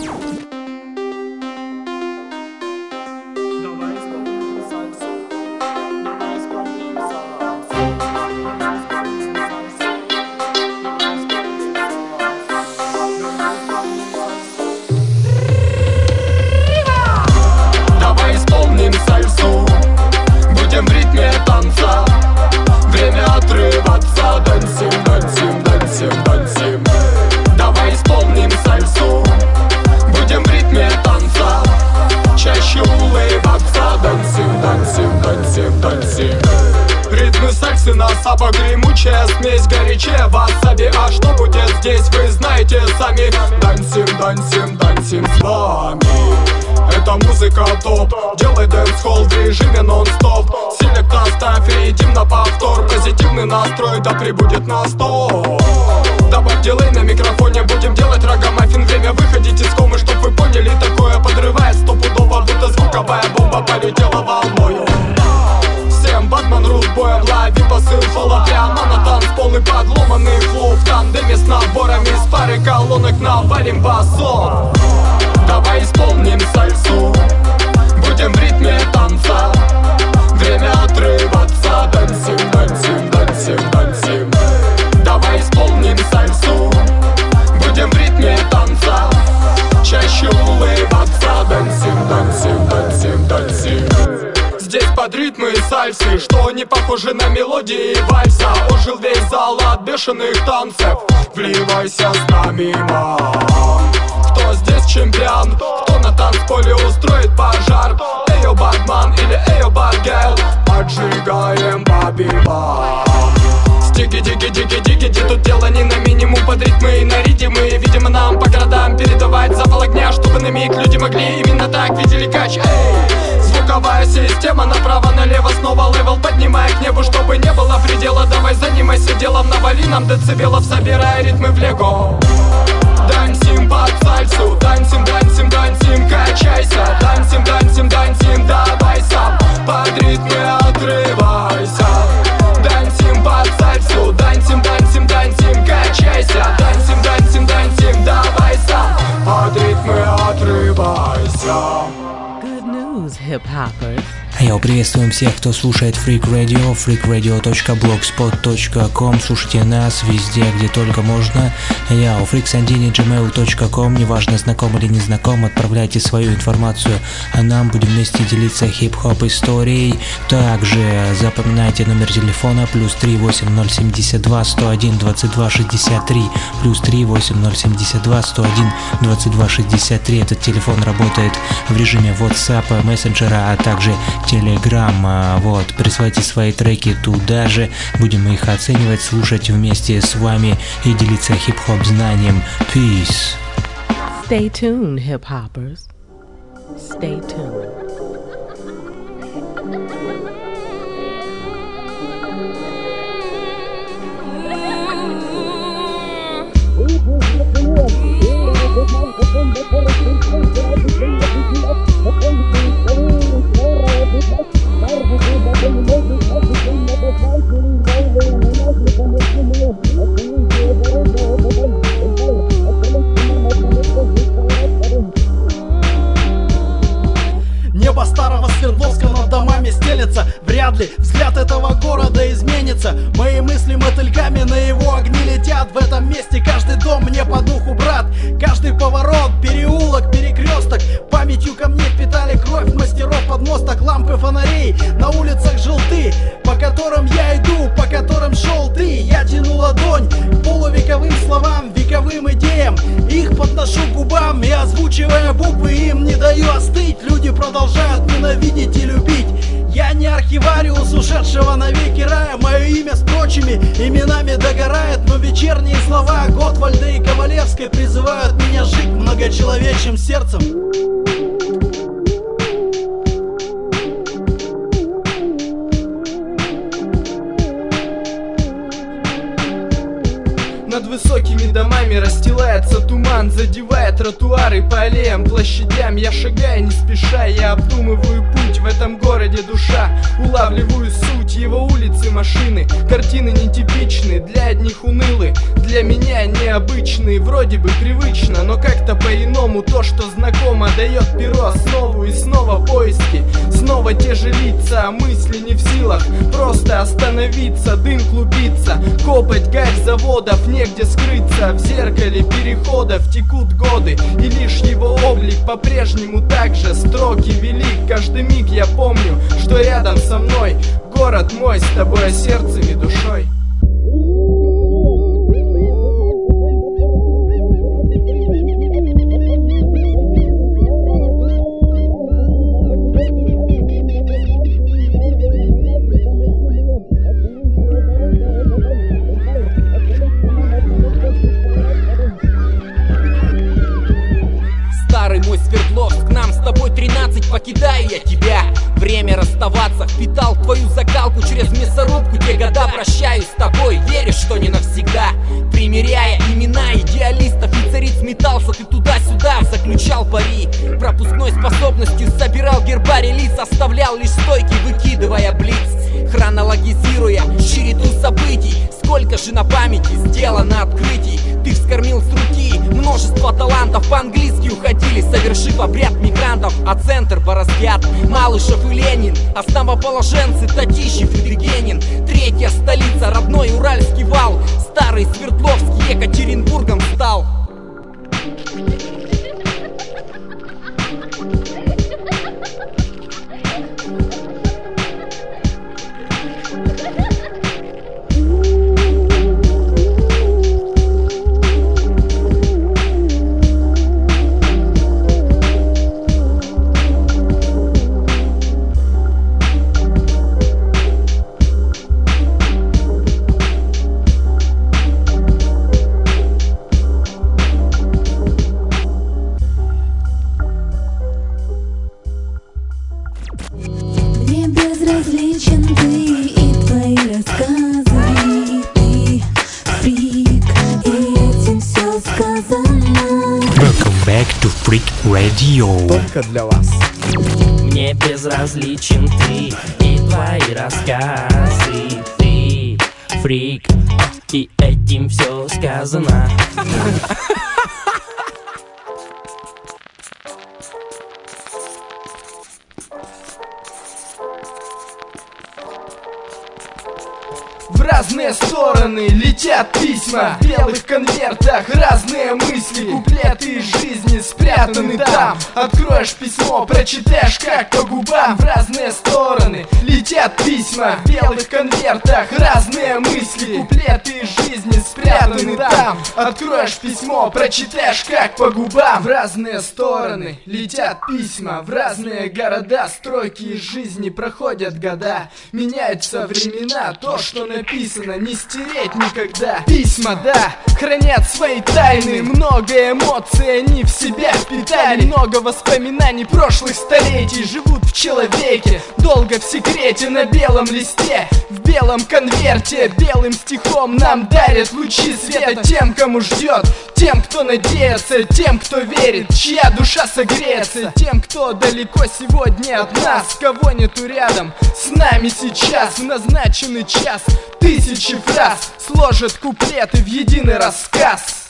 Бешеных танцев Вливайся с нами, мам кто здесь чемпион? Кто на танцполе устроит пожар? Эйо Бадман или Эйо Бадгел? Поджигаем бабиба Стиги, диги, диги, диги, ди Тут дело не на минимум под ритмы и на ритмы Видимо нам по городам передавать запал огня Чтобы на миг люди могли именно так видели кач Эй, звуковая система направо-налево Снова левел поднимая к небу, чтобы не было предела. Давай занимайся делом, навали нам децибелов Собирай ритмы в лего. Дансим под сальсу Дансим, дансим, дансим, качайся. Дансим, дансим, дансим, давай сам. Под ритмы отрывайся hip hoppers. Йоу, приветствуем всех, кто слушает Freak Radio, freakradio.blogspot.com Слушайте нас везде, где только можно. Йоу, freaksandini.gmail.com Неважно, знаком или не знаком, отправляйте свою информацию, а нам будем вместе делиться хип-хоп историей. Также запоминайте номер телефона плюс 38072 101 22 63 плюс 38072 101 22 63. Этот телефон работает в режиме WhatsApp, мессенджера, а также Telegram. А, Вот, присылайте свои треки туда же, будем их оценивать, слушать вместе с вами и делиться хип-хоп peace. Stay tuned, hip hoppers. Stay tuned. Thank you. Небо старого Свердловска над домами стелется Вряд ли взгляд этого города изменится. Мои мысли мотыльками на его огни летят. В этом месте каждый дом мне по духу брат. Каждый поворот, переулок, перекресток. Памятью ко мне впитали кровь мастеров подмосток Лампы фонарей, на улицах желты По которым я иду, по которым шел ты. Я тяну ладонь к полувековым словам, вековым идеям. Их подношу губам и озвучивая буквы им не даю остыть. Люди продолжают ненавидеть и любить я не архивариус ушедшего навеки рая. Мое имя с прочими именами догорает Но вечерние слова Готвальда и Ковалевской Призывают меня жить многочеловечным сердцем высокими домами расстилается туман Задевая тротуары по аллеям, площадям. Я шагаю не спеша, я обдумываю путь В этом городе. Душа, улавливаю суть Его улицы, машины, картины нетипичны Для одних унылы, для меня необычные Вроде бы привычно, но как-то по-иному То, что знакомо, дает перо Снова и снова поиски Снова те же лица, а мысли не в силах Просто остановиться, дым клубится. Копоть, гарь заводов, негде скрыться В зеркале переходов текут годы И лишь его облик по-прежнему так же Строки велик, каждый миг я помню Что рядом со мной город мой С тобой а сердцем и душой с тобой 13 Покидаю я тебя, время расставаться Впитал твою закалку через мясорубку Те года прощаюсь с тобой Веришь, что не навсегда. Примеряя имена идеалистов и цариц метался Ты туда-сюда заключал пари. Пропускной способностью собирал гербарий лиц Оставлял лишь стойки, выкидывая блиц. Хронологизируя череду событий Сколько же на памяти сделано открытий. Ты вскормил с руки множество талантов По-английски уходили, совершив обряд мигрантов А центр Борозгят, Малышев и Ленин Основоположенцы Татищев и Дегенин Третья столица, родной Уральский вал. Старый Свердловский Екатеринбургом стал Radio. Только для спрятаны там Откроешь письмо, прочитаешь как по губам В разные стороны летят письма. В белых конвертах разные мысли Куплеты из жизни спрятаны там. Откроешь письмо, прочитаешь как по губам. В разные стороны летят письма В разные города. Стройки из жизни проходят года. Меняются времена, то, что написано, не стереть никогда. Письма, да, хранят свои тайны. Много эмоций они в себя впитали. Много воспоминаний прошлых столетий Живут в человеке, долго в секрете На белом листе, в белом конверте Белым стихом нам дарят лучи света Тем, кому ждет, тем, кто надеется Тем, кто верит, чья душа согреется. Тем, кто далеко сегодня от нас. Кого нету рядом. С нами сейчас В назначенный час. Тысячи фраз Сложат куплеты в единый рассказ.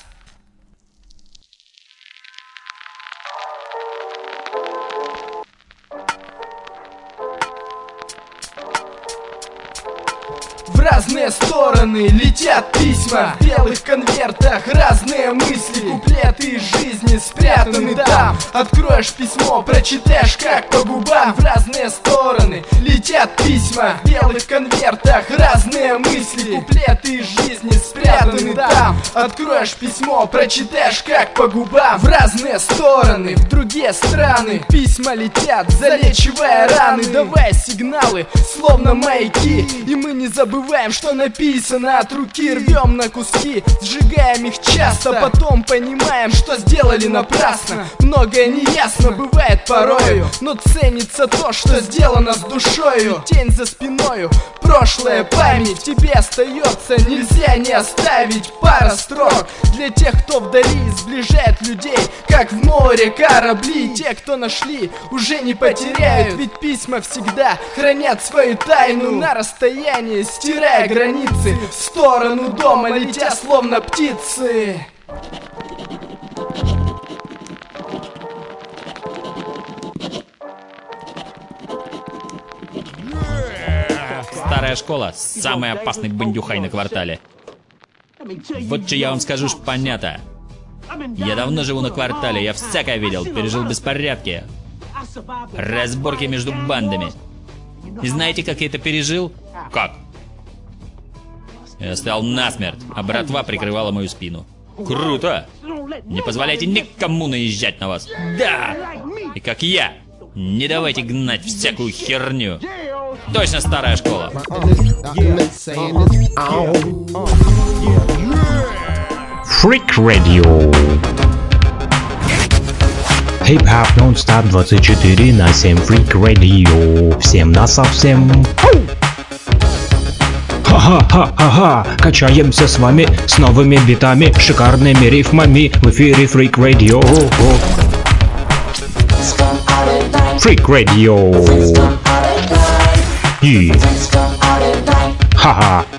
В разные стороны летят письма. В белых конвертах разные мысли. Куплеты из жизни спрятаны там. Откроешь письмо, прочитаешь как по губам. В разные стороны летят письма. В белых конвертах разные мысли. Куплеты из жизни спрятаны там. Откроешь письмо, прочитаешь как по губам. В разные стороны, в другие страны. Письма летят, залечивая раны. Давай сигналы, словно маяки. И мы не забываем, что написано от руки. Рвем на куски, сжигаем их часто. Потом понимаем, что сделали напрасно. Многое неясно бывает порою. Но ценится то, что сделано с душою. Тень за спиною, прошлая память. Тебе остается, нельзя не оставить Пара строк для тех, кто вдали Сближает людей, как в море корабли. Те, кто нашли, уже не потеряют. Ведь письма всегда хранят свою тайну. На расстоянии, стирая границы В сторону дома, летя словно птицы Старая школа, самый опасный бандюхай на квартале. Вот что я вам скажу, шпанята. Я давно живу на квартале, я всякое видел, пережил беспорядки, разборки между бандами. И знаете, как я это пережил? Как? Я стал насмерть, а братва прикрывала мою спину. Круто! Не позволяйте никому наезжать на вас. Да! И как я, не давайте гнать всякую херню. Точно старая школа. Freak Radio. Хип-хоп нон-стоп 24 на 7 Freak Radio. Всем на совсем. Ха-ха-ха-ха-ха, качаемся с вами с новыми битами, шикарными рифмами в эфире Freak Radio. Freak Radio. И... Ха-ха.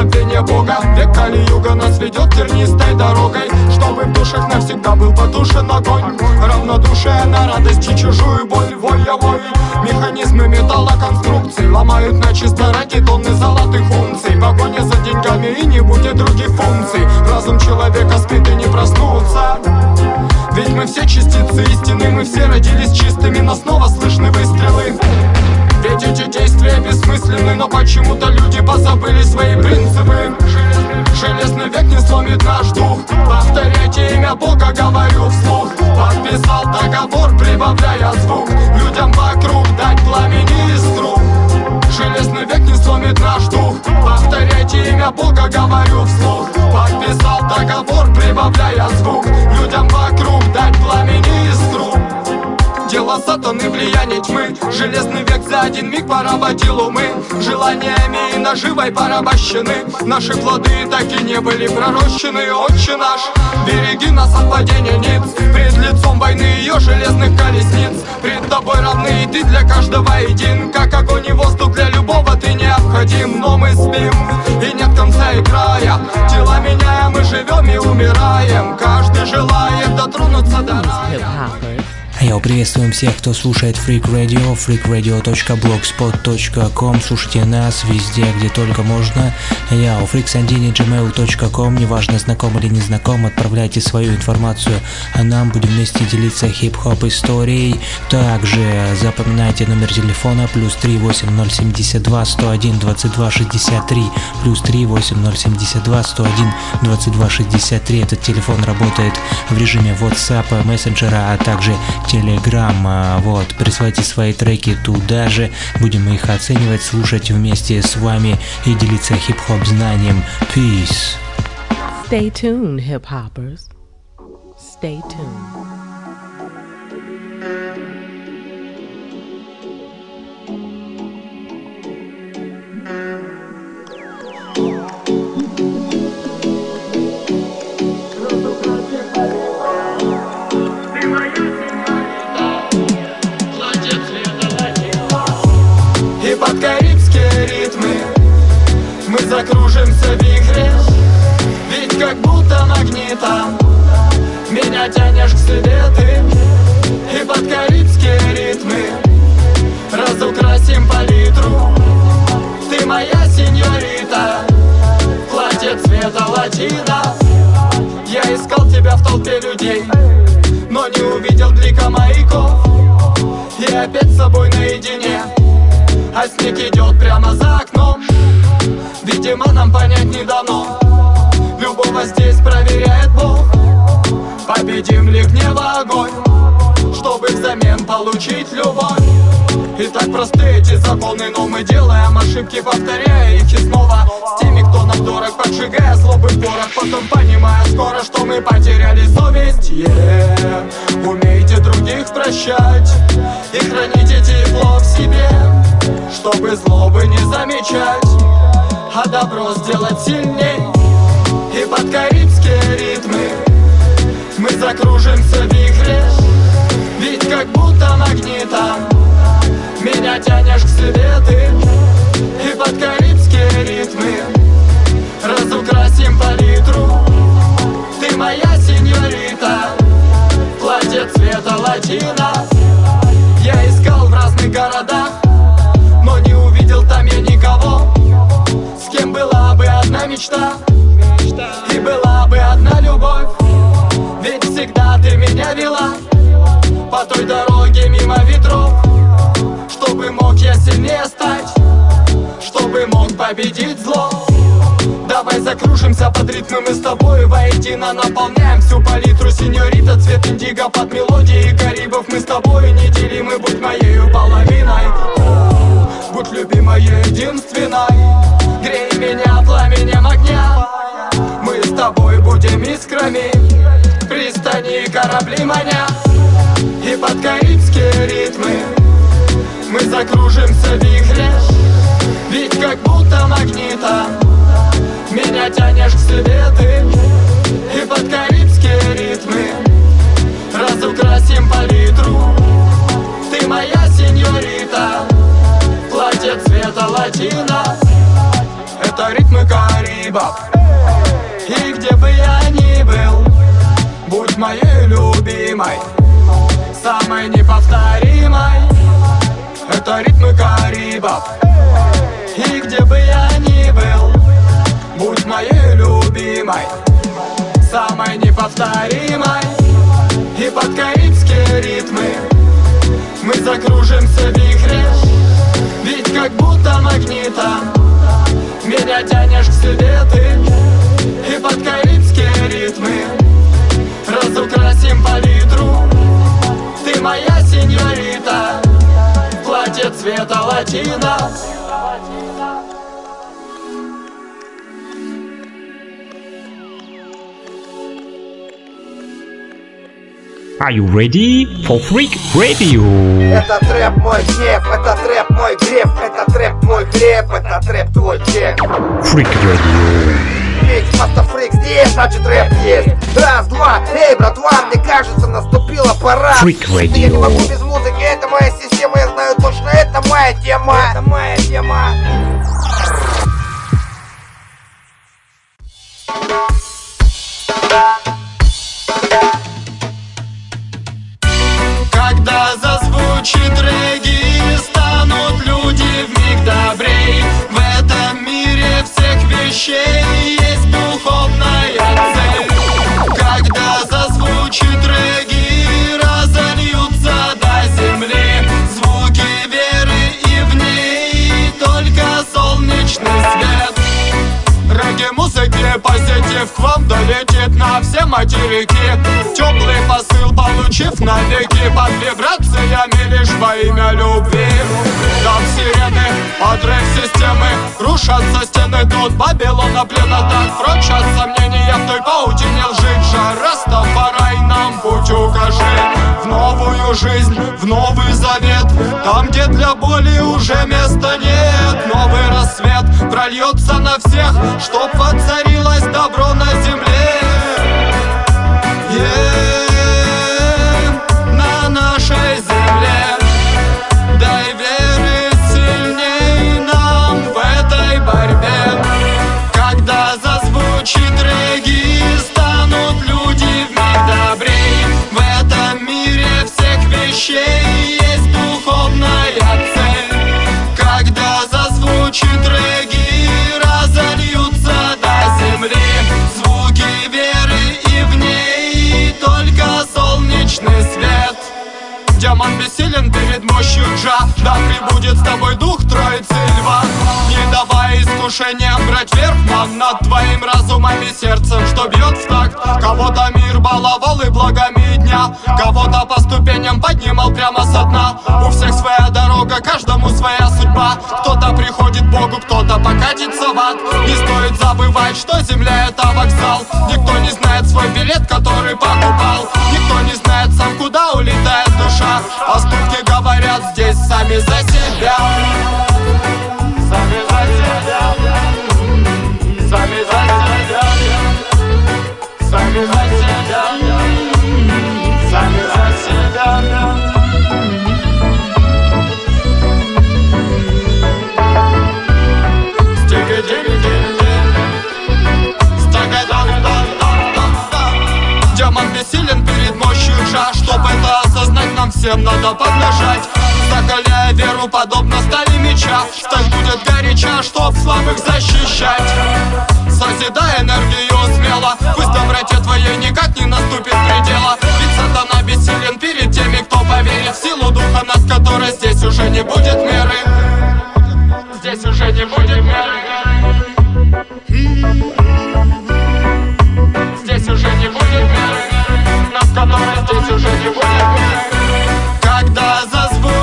Забвения Бога. Век Кали-юга нас ведет тернистой дорогой. Чтобы в душах навсегда был потушен огонь. Равнодушие на радость и чужую боль Воя-вой Механизмы металлоконструкций Ломают на чисто ради тонны золотых унций Погоня за деньгами и не будет других функций. Разум человека спит и не проснуться Ведь мы все частицы истины Мы все родились чистыми, но снова слышны выстрелы ведь эти действия бессмысленны Но почему-то люди позабыли свои принципы. Железный век не сломит наш дух. Повторяйте имя Бога, говорю вслух. Подписал договор, прибавляя звук. Людям вокруг дать пламени искру Железный век не сломит наш дух. Повторяйте имя Бога, говорю вслух. Подписал договор, прибавляя звук. Людям вокруг дать пламени искру Дело сатаны влияние тьмы. Железный век за один миг поработил умы. Желаниями и наживой порабощены. Наши плоды так и не были пророщены. Отче наш, береги нас от падения ниц. Пред лицом войны ее железных колесниц. Пред тобой равны и ты для каждого един. Как огонь и воздух для любого ты необходим. Но мы спим и нет конца и края. Тела меняем и живем и умираем. Каждый желает дотронуться до рая Я приветствуем всех, кто слушает Freak Radio, freakradio.blogspot.com Слушайте нас везде, где только можно. Я у freaksandini.gmail.com Неважно, знаком или не знаком, отправляйте свою информацию, а нам будем вместе делиться хип-хоп историей. Также запоминайте номер телефона плюс 38072 101 22 63 плюс 38072 101 22 63. Этот телефон работает в режиме WhatsApp, мессенджера, а также Telegram. Вот, присылайте свои треки туда же, будем их оценивать, слушать вместе с вами и делиться хип-хоп знанием. Peace. Stay tuned, hip hoppers. Stay tuned. Закружимся в вихре Ведь как будто магнитом Меня тянешь к себе ты. И под карибские ритмы Разукрасим палитру. Ты моя сеньорита Платье цвета латина. Я искал тебя в толпе людей Но не увидел блика маяков И опять с собой наедине. А снег идет прямо за окном Видимо, нам понять не дано. Любого здесь проверяет Бог. Победим ли гнева огонь Чтобы взамен получить любовь? И так просты эти законы, но мы делаем ошибки Повторяя их и снова С теми, кто нам дорог, поджигая злобы в порох Потом понимая скоро, что мы потеряли совесть. Yeah. Умейте других прощать И храните тепло в себе чтобы злобы не замечать А добро сделать сильней. И под карибские ритмы Мы закружимся в вихре Ведь как будто магнитом Меня тянешь к себе ты. И под карибские ритмы Разукрасим палитру. Ты моя сеньорита Платье цвета латина мечта И была бы одна любовь. Ведь всегда ты меня вела По той дороге мимо ветров. Чтобы мог я сильнее стать Чтобы мог победить зло. Давай закружимся под ритмы мы с тобой Воедино наполняем всю палитру. Синьорита, цвет индиго под мелодией Карибов. Мы с тобой неделимы, будь моею половиной. Будь любимой единственной. Грей меня пламенем огня. Мы с тобой будем искрами. Пристани корабли маня. И под карибские ритмы Мы закружимся в вихре. Ведь как будто магнитом Меня тянешь к себе ты. И под карибские ритмы Разукрасим палитру. Ты моя сеньорита Платье цвета латина Это ритмы Карибов И где бы я ни был Будь моей любимой Самой неповторимой Это ритмы Карибов И где бы я ни был Будь моей любимой Самой неповторимой. И под карибские ритмы Мы закружимся в вихре. Ведь как будто магнитом Меня тянешь к себе ты. И под карибские ритмы Разукрасим палитру. Ты моя сеньорита Платье цвета латина Are you ready for Freak Radio? Это трэп мой гнев, это трэп мой греб, это трэп мой греб, это трэп твой чек. Freak Radio. Микс Маста Фрик здесь, значит рэп есть. Раз, два, эй, братва, мне кажется, наступила пора. Freak Radio. Я не могу без музыки, это моя система, я знаю точно, это моя тема. Это моя тема. Зазвучит регги, станут люди вмиг добрей. В этом мире всех вещей есть духовная цель. Когда зазвучит регги, позитив к вам долетит на все материки. Теплый посыл получив навеки Под вибрациями лишь во имя любви. Там сирены, подрыв системы Рушатся стены тут Вавилона плена так Прочь от сомнения в той паутине лжи Жара порай нам путь укажи. В новую жизнь, в новый завет Там, где для боли уже места нет. Новый рассвет прольется на всех Чтоб воцарилось добро на земле. Е, вещей есть духовная цель. Когда зазвучит регги, разольются до земли. Звуки веры и в ней только солнечный свет. Демон бессилен перед мощью Джа. Да прибудет с тобой дух троицы льва. Не давай искушениям брать верх нам Над твоим разумом и сердцем, что бьет в такт. Кого-то мир баловал и благами дня. Кого-то по ступеням поднимал прямо со дна. У всех своя дорога, каждому своя судьба. Кто-то приходит Богу, кто-то покатится в ад. Не стоит забывать, что земля это вокзал. Никто не знает свой билет, который покупал. Никто не знает сам, куда улетает душа. Поступки говорят здесь сами за себя. Сами за себя. Сами за себя. Сами за себя Демон бессилен перед мощью Джа Чтоб это осознать нам всем надо поднажать Закаляя веру подобно стали меча. Сталь будет горяча, чтоб слабых защищать. Созидая энергию смело Пусть доброте твоей никак не наступит предела. Ведь сатана бессилен перед теми, кто поверит В силу духа, над которой здесь уже не будет меры. Здесь уже не будет меры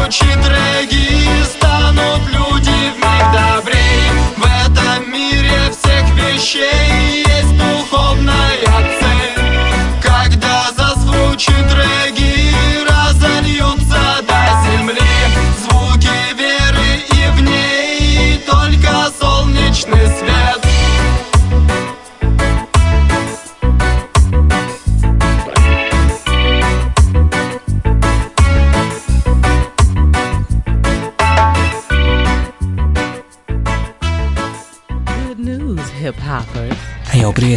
зазвучит регги Станут люди вмиг добрей В этом мире всех вещей Есть духовная цель. Когда зазвучит регги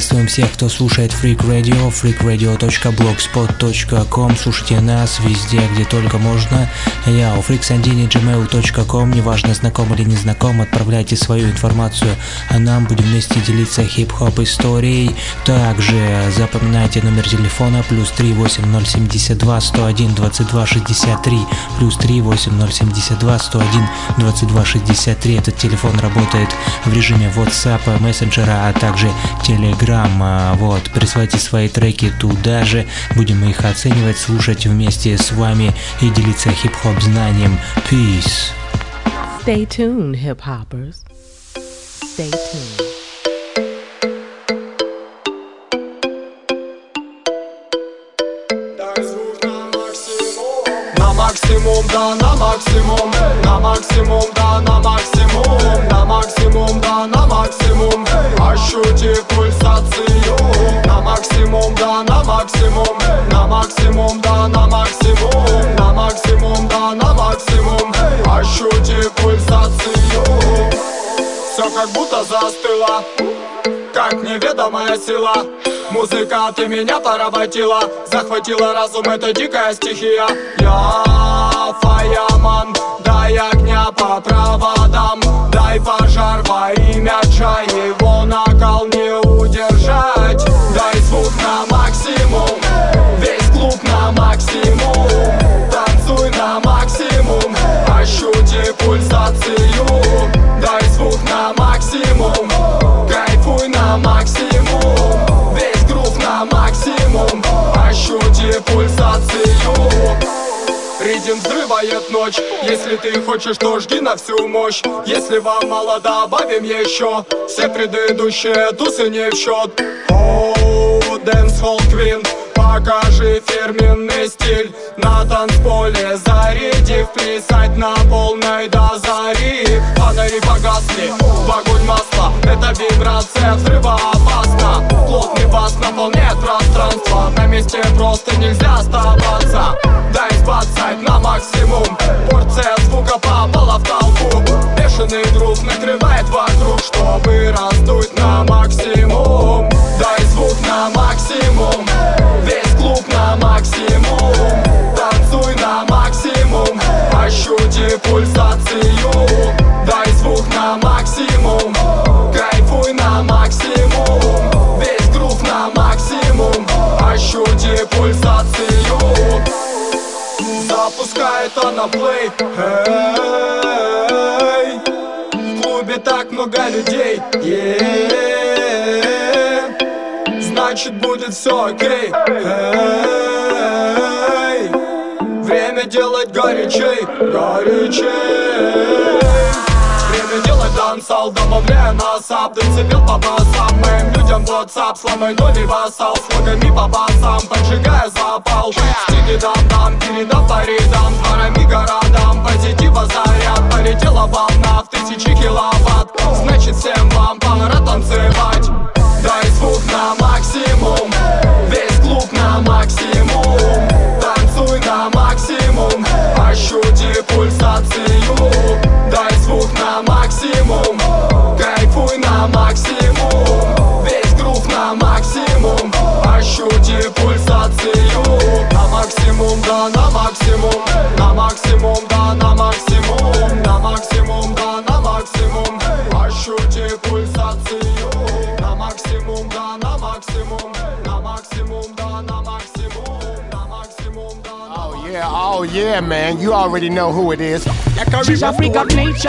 приветствуем всех, кто слушает Freak Radio, freakradio.blogspot.com Слушайте нас везде, где только можно. Я у freaksandini.gmail.com Неважно, знаком или не знаком, отправляйте свою информацию, а нам будем вместе делиться хип-хоп историей. Также запоминайте номер телефона плюс 38072 101 22 63 плюс 38072 101 22 63. Этот телефон работает в режиме WhatsApp, мессенджера, а также Telegram. А, Вот, присылайте свои треки туда же, будем их оценивать, слушать вместе с вами и делиться хип-хоп знанием. Peace. Stay tuned, hip hoppers. Stay tuned. Максимум На максимум, да, на максимум На максимум, да, на максимум Ощути пульсацию На максимум, да, на максимум На максимум, да, на максимум На максимум, да, на максимум Ощути пульсацию Все как будто застыло как неведомая сила. Музыка, ты меня поработила Захватила разум, это дикая стихия. Я фаяман, дай огня по проводам Дай пожар во имя Джа Его накал не удержать. Дай звук на максимум Весь клуб на максимум. Танцуй на максимум Ощути пульсацию Пульсацию. Ритм взрывает ночь. Если ты хочешь, то жги на всю мощь. Если вам мало, добавим еще. Все предыдущие тусы не в счет. Оу, Dancehall Queen Покажи фирменный стиль. На танцполе Зарядив, плясать на полной до зари Фонари погасли, в огонь масла Это вибрация взрыва опасна Плотный бас наполняет пространство. На месте просто нельзя оставаться. Дай сбацать на максимум. Порция звука попала в толпу. Бешеный грув накрывает вокруг Чтобы раздуть на максимум. Дай звук на максимум. Весь клуб на максимум. Танцуй на максимум Ощути пульсацию. Дай звук на максимум. Кайфуй на максимум. Весь грув на максимум. Ощути пульсацию. Запускает она плей. Эй, В клубе так много людей. Значит будет все окей. Эй, делать горячей Горячей. Время делать дансал, добавляя на сап Децибел по басам, моим людям WhatsApp Сломай ноги вассал, слогами по басам Поджигая запал, стиги дам-дам Передам по рядам, дворами городам Позитива заряд, полетела волна В тысячи киловатт. Значит всем вам пора танцевать. Дай звук на максимум. Весь клуб на максимум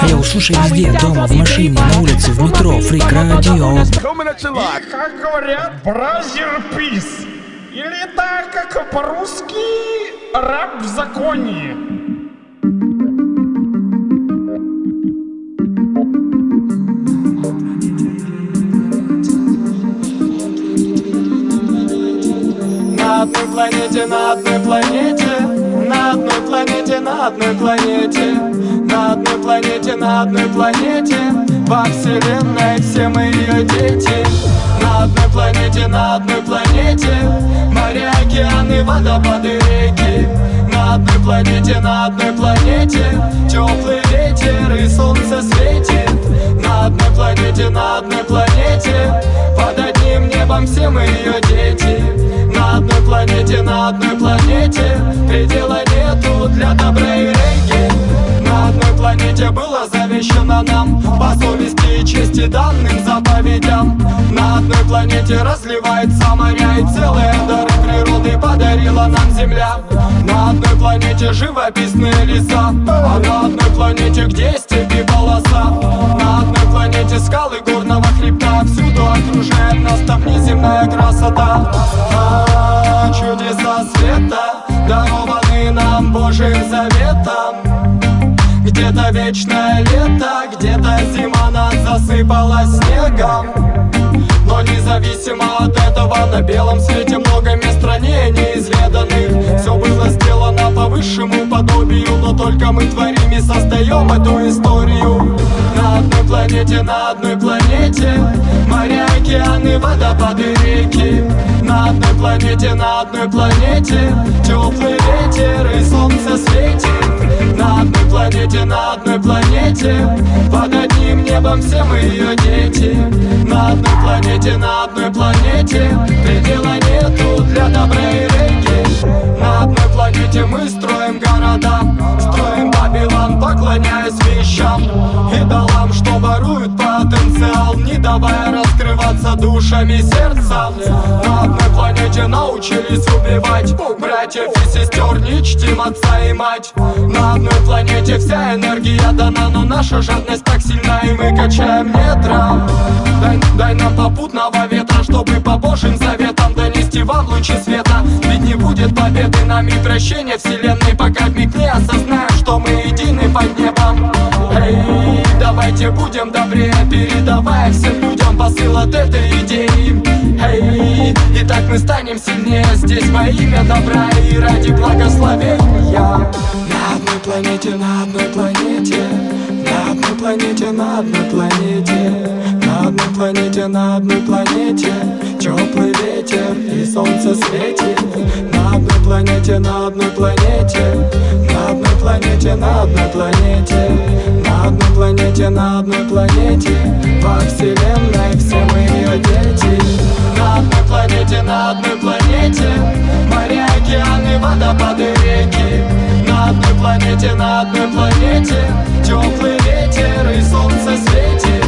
Эй, слушай везде, дома, в машине, на улице, в метро, фрик радио. И как говорят, бразер пис. Или так, как по-русски, раб в законе. На одной планете, на одной планете На одной планете, на одной планете На одной планете, на одной планете Во вселенной все мы ее дети На одной планете, на одной планете Моря, океаны, водопады, реки На одной планете, на одной планете Теплый ветер и солнце светит На одной планете, на одной планете Под одним небом все мы ее дети планете, на одной планете. Предела нету для доброй рейки. На одной планете было завещано нам По совести и чести данным заповедям. На одной планете разливается моря И целые дары природы подарила нам земля. На одной планете живописные леса А на одной планете, где степи полоса. На одной планете скалы горного хребта. Всюду окружает нас та внеземная красота А, Чудеса света дарованы нам Божьим заветом. Где-то вечное лето, где-то зима нас засыпала снегом. Но независимо от этого на белом свете много мест стране неизведанных. Все было по высшему подобию Но только мы творим и создаем эту историю. На одной планете, на одной планете Моря, океаны, водопады, реки. На одной планете, на одной планете Теплый ветер и солнце светит. На одной планете, на одной планете Под одним небом все мы ее дети. На одной планете, на одной планете Предела нету для доброй реки На одной планете мы строим города. Строим Бабилон, поклоняясь вещам. Идолам, что воруют потенциал. Не давая раскрываться душами сердца На одной планете научились убивать. Братьев и сестер не чтим отца и мать. На одной планете вся энергия дана Но наша жадность так сильна и мы качаем недра Дай, дай нам попутного ветра, чтобы по Божьим заветам Донести вам лучи света. Ведь победы нами прощения вселенной Пока в миг не осознаем, что мы едины под небом. Эй, давайте будем добрее Передавая всем людям посыл от этой идеи. Эй, и так мы станем сильнее Здесь во имя добра и ради благословения. На одной планете, на одной планете На одной планете, на одной планете На одной планете, на одной планете Теплый ветер и солнце светит На одной планете, на одной планете На одной планете, на одной планете На одной планете, на одной планете Во вселенной все мы ее дети. На одной планете, на одной планете Моря, океаны, водопады, реки. На одной планете, на одной планете Теплый ветер и солнце светит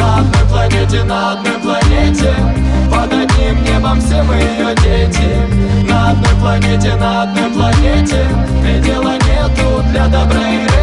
На одной планете, на одной планете. Под одним небом все мы ее дети. На одной планете, на одной планете. Предела нету для добра и регги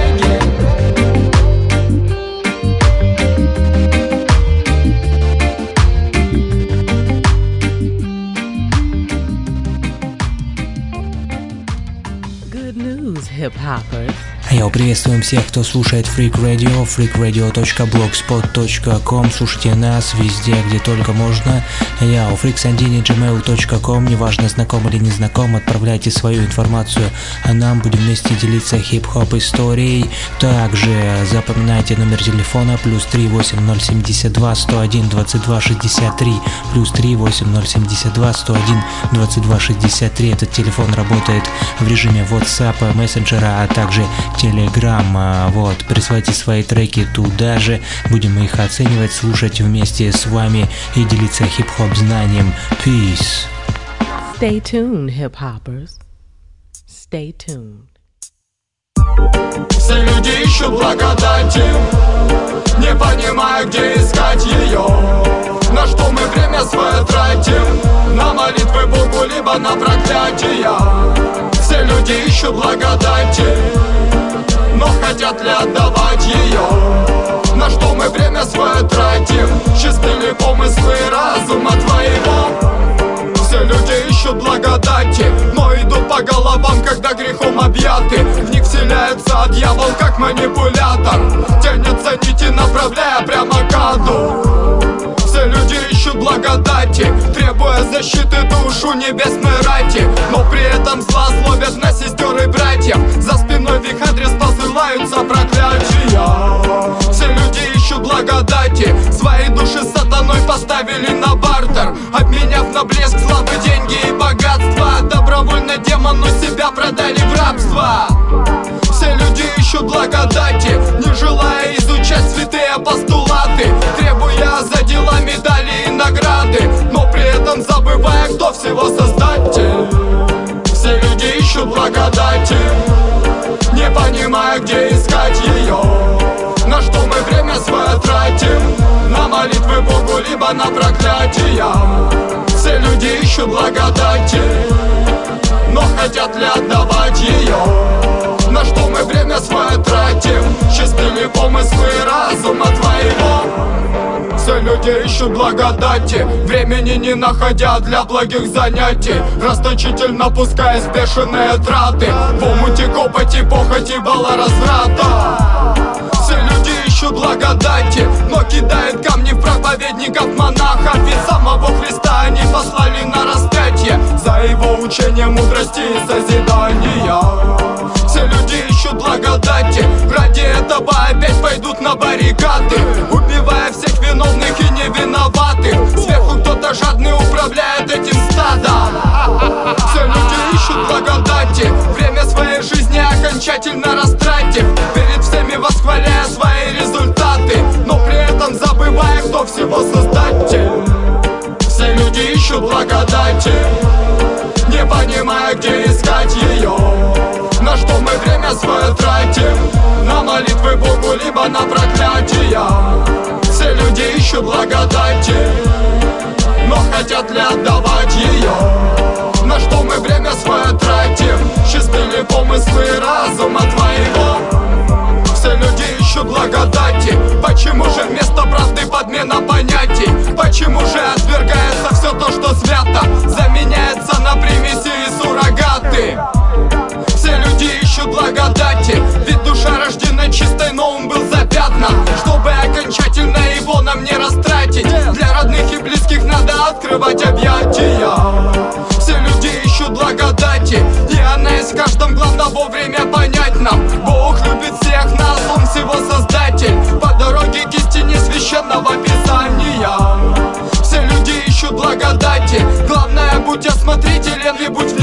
Good news, hip hoppers. Йоу, приветствуем всех, кто слушает Freak Radio, freakradio.blogspot.com Слушайте нас везде, где только можно. Я у freaksandini.gmail.com Неважно, знаком или не знаком, отправляйте свою информацию, а нам будем вместе делиться хип-хоп историей. Также запоминайте номер телефона плюс 38072 101 22 63 плюс 38072 101 22 63. Этот телефон работает в режиме WhatsApp, мессенджера, а также Telegram. Вот, присылайте свои треки туда же, будем их оценивать, слушать вместе с вами и делиться хип-хоп знанием. Peace. Stay tuned, hip hoppers. Stay tuned. Все люди ищут благодати Не понимая, где искать ее На что мы время свое тратим На молитвы Богу, либо на проклятия Все люди ищут благодати Но хотят ли отдавать ее На что мы время свое тратим? Ли помыслы разума твоего. Все люди ищут благодати Но идут по головам, когда грехом объяты. В них вселяется дьявол, как манипулятор. Тянется нити, направляя прямо к аду благодати Требуя защиты душу небесной рати. Но при этом зла злобят на сестер и братьев. За спиной в их адрес посылаются проклятия. Все люди ищут благодати. Свои души сатаной поставили на бартер Обменяв на блеск славы, деньги и богатство Добровольно демону себя продали в рабство. Все люди ищут благодати Не желая изучать святые постулаты забывая, кто всего создатель Все люди ищут благодати. Не понимая, где искать ее На что мы время свое тратим? На молитвы Богу, либо на проклятия. Все люди ищут благодати Но хотят ли отдавать ее На что мы время свое тратим? Чисты все люди ищут благодати? Времени не находя для благих занятий. Расточительно пускаясь в бешеные траты. В омуте копоти, похоти, бала разврата Все люди ищут благодати Но кидают камни в проповедников монахов Ведь самого Христа они послали на распятие. За его учение мудрости и созидания опять пойдут на баррикады. Убивая всех виновных и невиноватых. Сверху кто-то жадный управляет этим стадом. Все люди ищут благодати. Время своей жизни окончательно растратив. Перед всеми восхваляя свои результаты. Но при этом забывая, кто всего создатель. Все люди ищут благодати. Не понимая, где искать ее На что мы время свое тратим На молитвы Богу, либо на проклятия. Все люди ищут благодати Но хотят ли отдавать ее На что мы время свое тратим? Чисты ли помыслы разума твоего. Все люди ищут благодати. Почему же вместо правды подмена понятий? Почему же отвергается все то, что свято? Заменяется на примеси и суррогаты. Все люди ищут благодати. Ведь чистой, но ум был запятнан Чтобы окончательно его нам не растратить. Для родных и близких надо открывать объятия. Все люди ищут благодати. И она есть в каждом, главное вовремя понять нам. Бог любит всех нас, Он всего создатель. По дороге к истине священного писания. Все люди ищут благодати. Главное, будь осмотрителен и будь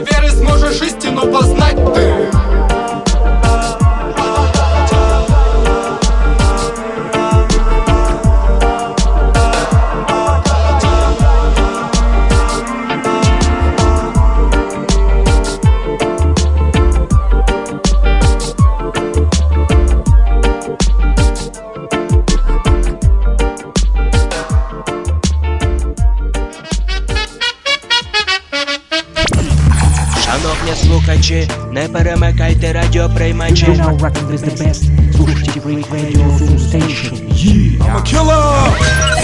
веры сможешь истину познать Шановні слухачі, не перемикайте радіоприймачі. Original record is the best. Слушайте Freak Radio Full Station. I'm a killer!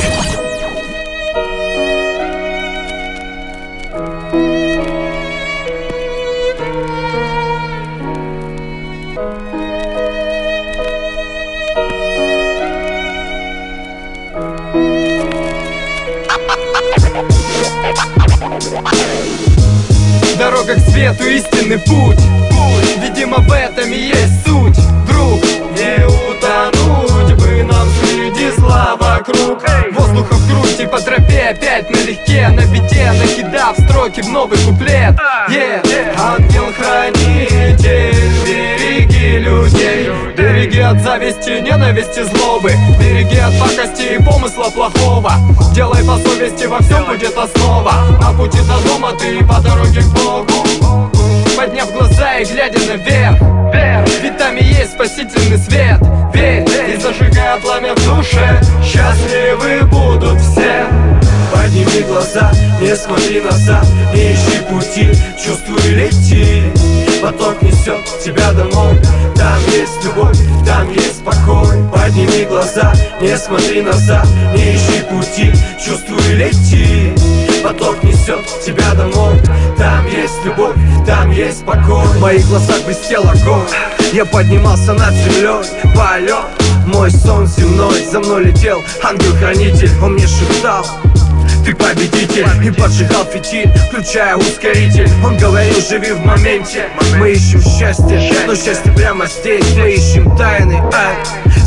Дорога к свету, истинный путь. Видимо в этом и есть суть. Друг, не утонуть бы нам среди зла вокруг Воздуха в грудь и по тропе опять налегке На бите накидав строки в новый куплет. Yeah. Ангел-хранитель, Береги от зависти, ненависти, злобы. Береги от пакости и помысла плохого. Делай по совести, во всем будет основа. На пути до дома ты по дороге к Богу. Подняв глаза и глядя наверх. Ведь там и есть спасительный свет. Верь. И зажигая пламя в душе Счастливы будут все. Подними глаза, не смотри назад. Не ищи пути, чувствуй лети Поток несет тебя домой. Там есть любовь, там есть покой. Подними глаза, не смотри назад. Не ищи пути, чувствуй лети. Поток несет тебя домой. Там есть любовь, там есть покой. В моих глазах блестел огонь. Я поднимался над землей. Полет, мой сон земной. За мной летел ангел-хранитель. Он мне шептал ты победитель И поджигал фитиль, включая ускоритель Он говорил, живи в моменте. Мы ищем счастье, но счастье прямо здесь. Мы ищем тайны, ай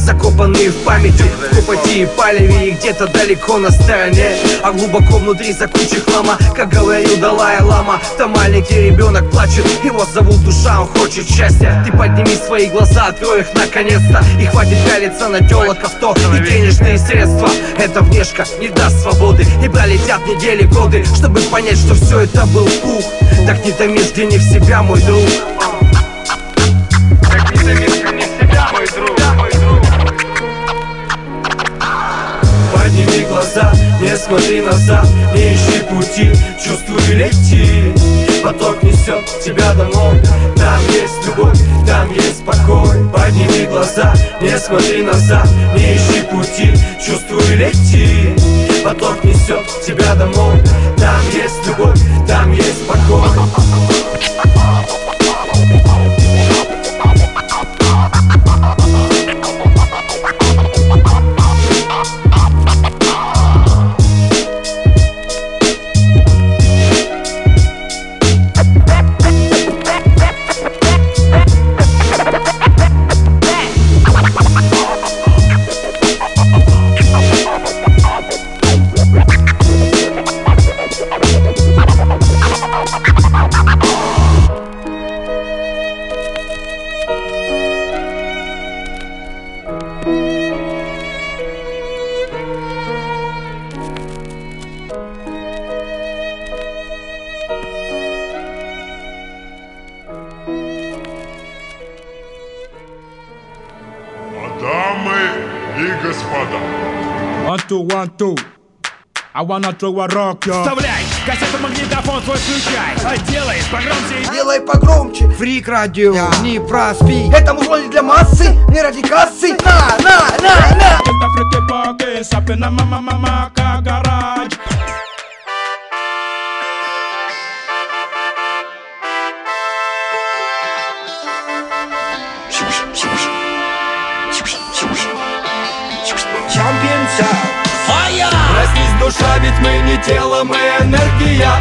Закопанные в памяти, в копоти и палеве И где-то далеко на стороне. А глубоко внутри за кучей хлама Как говорил Далай Лама Там маленький ребенок плачет Его зовут душа, он хочет счастья. Ты подними свои глаза, открой их наконец-то. И хватит пялиться на телок авто. И денежные средства Эта внешка не даст свободы. И пролетят недели, годы Чтобы понять, что все это был пух. Так не томишь, в себя, мой друг. Так не томишь, где не в себя, мой друг. Подними глаза, не смотри назад Не ищи пути, чувствуй лети Поток несет тебя домой. Там есть любовь, там есть покой. Подними глаза, не смотри назад. Не ищи пути, чувствуй лети. Поток несет тебя домой. Там есть любовь, там есть покой two. I wanna throw a rock, yo. Вставляй, кассету магнитофон свой включай А делай погромче Делай погромче Фрик радио, не проспи Это музло не для массы, не ради кассы На, на, на, на Это фрики боги, сапина мама мама гараж. Проснись, душа, ведь мы не тело, мы энергия.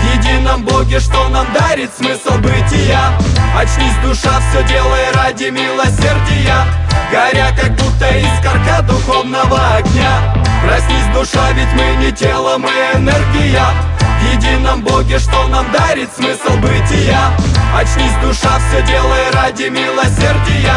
В едином Боге, что нам дарит смысл бытия? Очнись, душа, все делай ради милосердия. Горя, как будто искорка духовного огня. Проснись, душа, ведь мы не тело, мы энергия. В едином Боге, что нам дарит смысл бытия? Очнись, душа, все делай ради милосердия.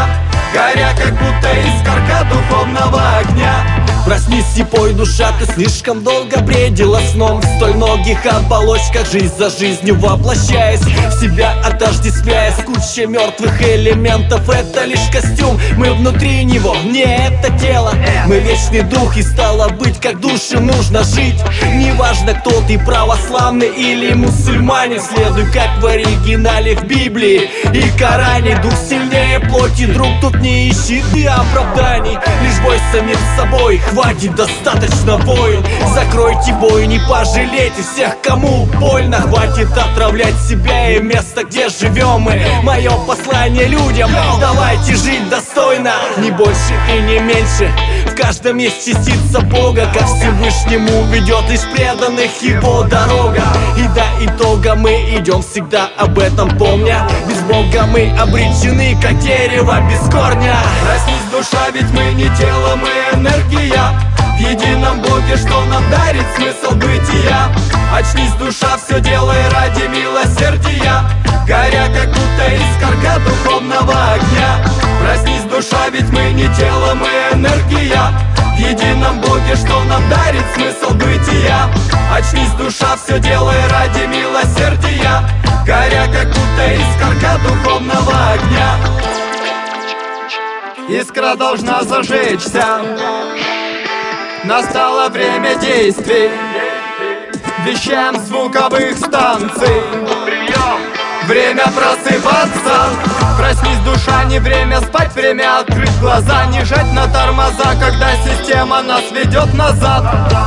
Горя, как будто искорка духовного огня Проснись и пой, душа, ты слишком долго бредила сном. В столь многих оболочках жизнь за жизнью воплощаясь. В себя отождествляясь куча мертвых элементов. Это лишь костюм, мы внутри него, не это тело. Мы вечный дух и стало быть, как души нужно жить. Неважно, кто ты, православный или мусульманин. Следуй, как в оригинале в Библии. И Коране Дух сильнее плоти, друг, тут не ищи ты оправданий. Лишь бой самим собой, хватит, достаточно воин Закройте бой, не пожалейте всех, кому больно. Хватит отравлять себя и место, где живем мы. Мое послание людям, давайте жить достойно. Не больше и не меньше, каждом есть частица Бога Ко Всевышнему ведет лишь преданных его дорога. И до итога мы идем всегда об этом помня. Без Бога мы обречены, как дерево без корня. Проснись, душа, ведь мы не тело, мы энергия. В едином Боге, что нам дарит смысл бытия. Очнись, душа, все делай ради милосердия. Горя, как будто искорка духовного огня Проснись, душа, ведь мы не тело, мы энергия. В едином Боге, что нам дарит смысл бытия. Очнись, душа, все делай ради милосердия. Горя, как будто искорка духовного огня. Искра должна зажечься. Настало время действий. Вещаем звуковых станций Время просыпаться Проснись, душа, не время спать, время открыть глаза Не жать на тормоза, когда система нас ведет назад.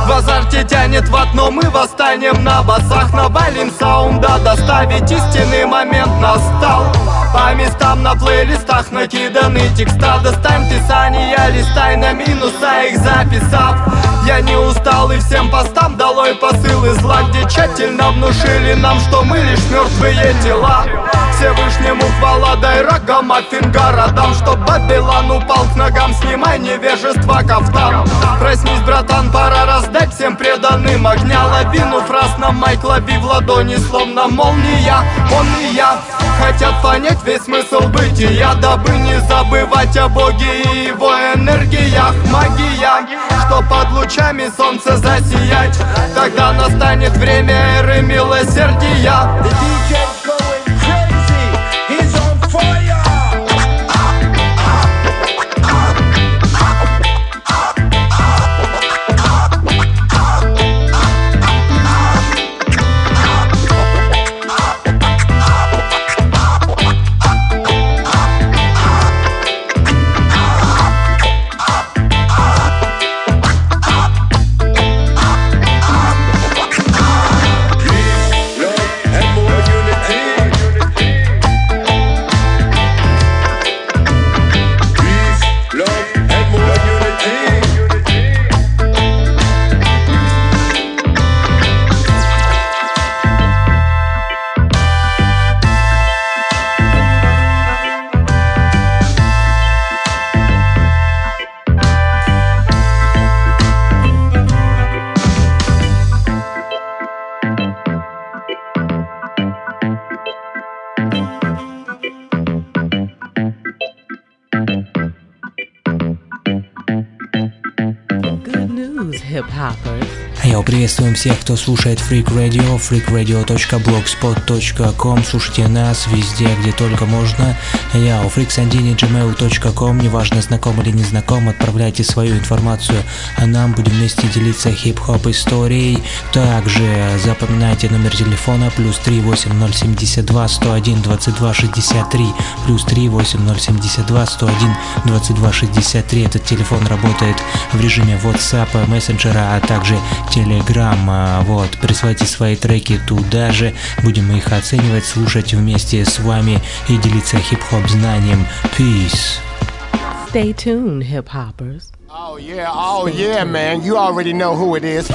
В азарте тянет в но мы восстанем на басах. Навалим саунда, доставить истинный момент настал. По местам на плейлистах накиданы текста. Достань писания, листай на минуса их записав. Я не устал и всем постам долой посылы зла Где тщательно внушили нам, что мы лишь мертвые тела Всевышнему хвала, дай рогам афин городам Чтоб Бабилон упал к ногам, снимай невежество кафтан. Проснись, братан, пора раздать всем преданным огня. Лавину фраз на майк лови в ладони, словно молния. Он и я хотят понять весь смысл бытия Дабы не забывать о Боге и его энергиях. Магия, что под лучами солнца засиять. Тогда настанет время эры милосердия hip hoppers. Я приветствую всех, кто слушает Freak Radio, freakradio.blogspot.com. Слушайте нас везде, где только можно. Я у freaksandini.gmail.com. Неважно, знаком или не знаком, отправляйте свою информацию, а нам будем вместе делиться хип-хоп историей. Также запоминайте номер телефона плюс 38072 101 22 63 плюс 38072 101 22 63. Этот телефон работает в режиме WhatsApp, мессенджера, а также Telegram. Вот, присылайте свои треки туда же, будем их оценивать, слушать вместе с вами и делиться хип-хоп знанием. Peace. Stay tuned, hip hoppers. Oh yeah, oh yeah, man. You already know who it is.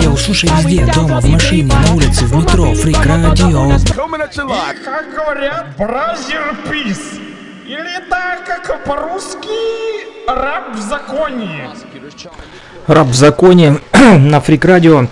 Я услышай везде, дома, в машине, на улице, в метро, фрик радио. И, как говорят, brother, peace. Или так, как по-русски, рэп в законе. Рэп в законе на Freak Radio.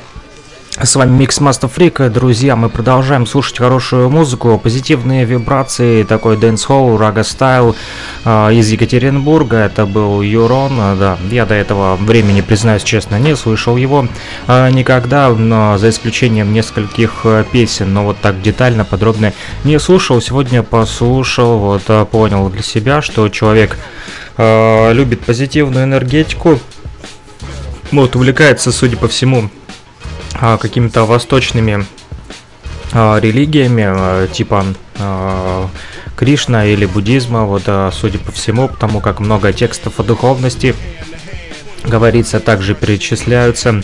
С вами Mix Master Freak, друзья, мы продолжаем слушать хорошую музыку, позитивные вибрации, такой дэнс-холл, ragga style э, из Екатеринбурга, это был Юрон, да, я до этого времени, признаюсь честно, не слышал его э, никогда, но за исключением нескольких э, песен, но вот так детально, подробно не слушал, сегодня послушал, вот э, понял для себя, что человек э, любит позитивную энергетику, вот, увлекается, судя по всему, а, какими-то восточными а, религиями, а, типа Кришна или буддизма, вот, судя по всему, потому как много текстов о духовности говорится, также перечисляются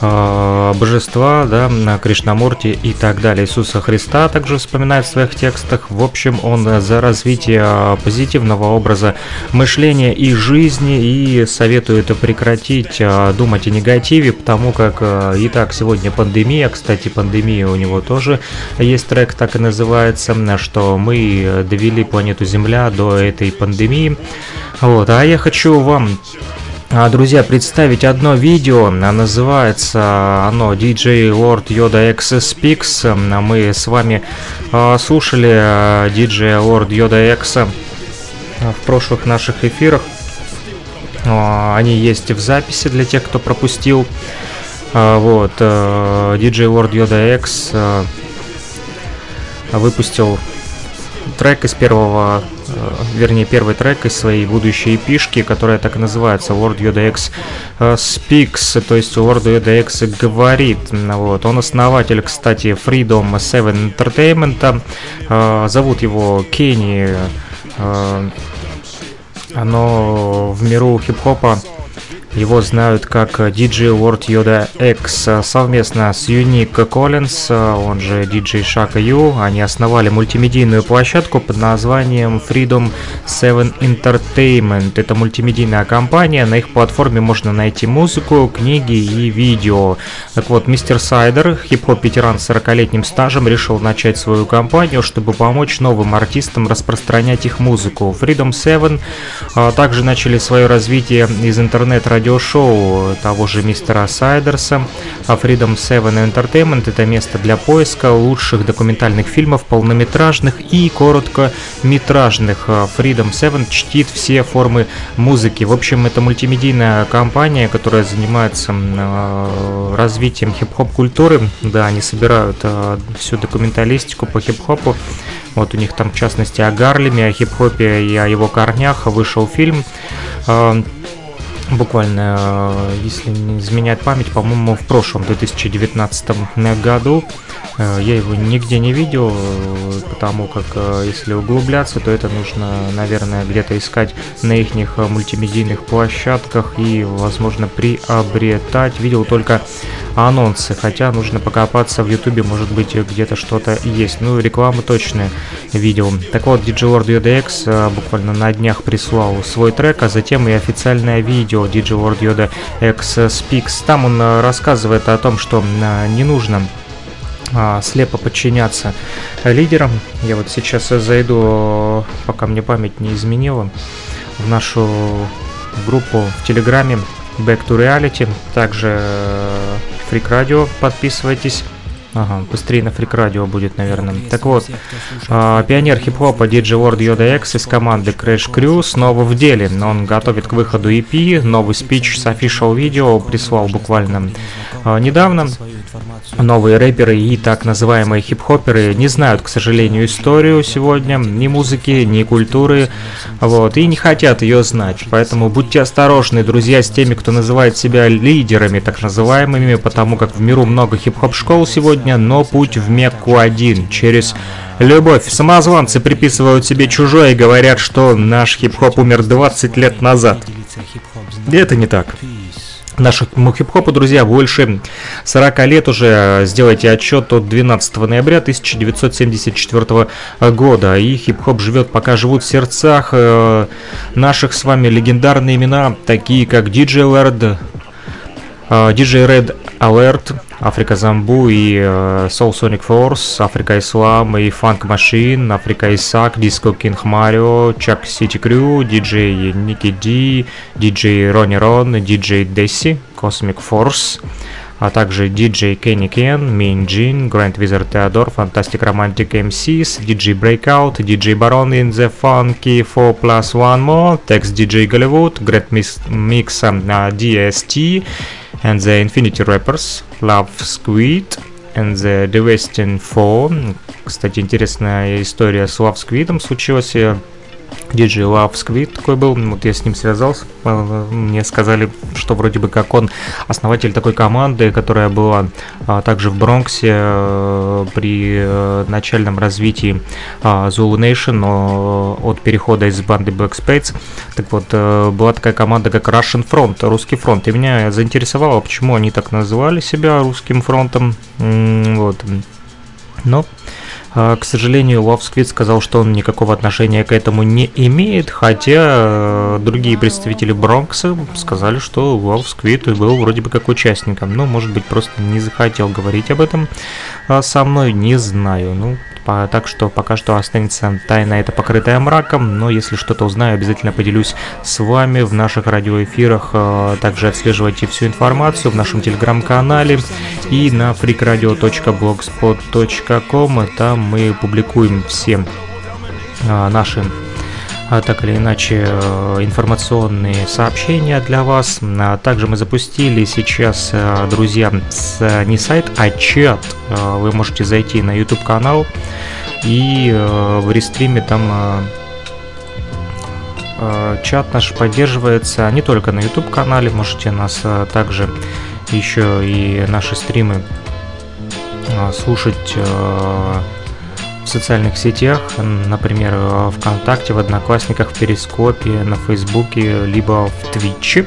э, божества, да, Кришнамурти и так далее. Иисуса Христа также вспоминает в своих текстах. В общем, он за развитие позитивного образа мышления и жизни и советует прекратить э, думать о негативе, потому как э, и так сегодня пандемия, кстати, пандемия у него тоже есть трек, так и называется, что мы довели планету Земля до этой пандемии. Вот, а я хочу вам Друзья, представить одно видео, а, называется оно DJ Lord Yoda X Speaks. А, мы с вами слушали DJ Lord Yoda X в прошлых наших эфирах. Они есть в записи для тех, кто пропустил. Вот, DJ Lord Yoda X выпустил трек из первого вернее, первый трек из своей будущей эпишки, которая так и называется Lord Yoda X э, Speaks, то есть Lord Yoda X говорит. Вот. Он основатель, кстати, Freedom 7 Entertainment. Э, зовут его Кенни. Оно в миру хип-хопа его знают как DJ Lord Yoda X совместно с Unique Collins, он же DJ Shaka Yu. Они основали мультимедийную площадку под названием Freedom 7 Entertainment. Это мультимедийная компания, на их платформе можно найти музыку, книги и видео. Так вот, мистер Сайдер, хип-хоп ветеран с 40-летним стажем, решил начать свою компанию, чтобы помочь новым артистам распространять их музыку. Freedom 7 а, также начали свое развитие из интернет-радио радиошоу того же мистера Сайдерса. А Freedom 7 Entertainment – это место для поиска лучших документальных фильмов, полнометражных и короткометражных. А Freedom 7 чтит все формы музыки. В общем, это мультимедийная компания, которая занимается а, развитием хип-хоп культуры. Да, они собирают всю документалистику по хип-хопу. Вот у них там, в частности, о Гарлеме, о хип-хопе и о его корнях вышел фильм буквально, э, если не изменять память, по-моему, в прошлом 2019 году. Э, я его нигде не видел, э, потому как если углубляться, то это нужно, наверное, где-то искать на их мультимедийных площадках и, возможно, приобретать. Видел только анонсы, хотя нужно покопаться в ютубе, может быть, где-то что-то есть. Ну, рекламу точно видел. Так вот, DJ Lord UDX буквально на днях прислал свой трек, а затем и официальное видео DJ World Yoda X Speaks. Там он э, рассказывает о том, что э, не нужно слепо подчиняться лидерам. Я вот сейчас зайду, пока мне память не изменила, в нашу группу в Телеграме Back to Reality. Также э, Freak Radio подписывайтесь. Ага, быстрее на фрик радио будет, наверное. Так вот, а, пионер хип-хопа DJ Ward Yoda X из команды Crash Crew снова в деле. Он готовит к выходу EP, новый спич с official видео прислал буквально а, недавно. Новые рэперы и так называемые хип-хоперы не знают, к сожалению, историю сегодня, ни музыки, ни культуры, вот, и не хотят ее знать. Поэтому будьте осторожны, друзья, с теми, кто называет себя лидерами, так называемыми, потому как в миру много хип-хоп школ сегодня, но путь в Мекку один, через Любовь. Самозванцы приписывают себе чужое и говорят, что наш хип-хоп умер 20 лет назад. И это не так. Нашему хип-хопу, друзья, больше 40 лет уже. Сделайте отчет от 12 ноября 1974 года. И хип-хоп живет, пока живут в сердцах э, наших с вами легендарные имена, такие как Lord, э, DJ Red Alert, Африка Замбу и э, Soul Sonic Force, Африка Ислам и Funk Machine, Африка Исак, Disco King Mario, Chuck City Crew, DJ Ники Ди, DJ Ронни Рон, DJ Десси, Cosmic Force, а также DJ Kenny Ken, Mean Gene, Grand Wizard Theodore, Fantastic Romantic MCs, DJ Breakout, DJ Baron in the Funky 4 Plus One More, Tex DJ Gollywood, Great Mix, Mix uh, DST, and the Infinity Rappers, Love Squid and the The Western 4. Кстати, интересная история с Love Squid случилась. DJ Love Squid такой был, вот я с ним связался, э, мне сказали, что вроде бы как он основатель такой команды, которая была а, также в Бронксе а, при а, начальном развитии а, Zulu Nation, от перехода из банды Black так вот, была такая команда как Russian Front, Русский фронт, и меня заинтересовало, почему они так называли себя Русским фронтом, вот, но к сожалению, Squid сказал, что он никакого отношения к этому не имеет, хотя э, другие представители Бронкса сказали, что Squid был вроде бы как участником. Ну, может быть, просто не захотел говорить об этом а, со мной, не знаю. Ну, так что пока что останется тайна это покрытая мраком, но если что-то узнаю, обязательно поделюсь с вами в наших радиоэфирах. А, также отслеживайте всю информацию в нашем телеграм-канале и на freakradio.blogspot.com. Там мы публикуем все а, наши так или иначе э, информационные сообщения для вас. А также мы запустили сейчас, э, друзья, не сайт, а чат. Э, вы можете зайти на YouTube канал и в рестриме там чат наш поддерживается не только на YouTube канале, можете нас также еще и наши стримы слушать в социальных сетях, например, ВКонтакте, в Одноклассниках, в Перископе, на Фейсбуке, либо в Твиче.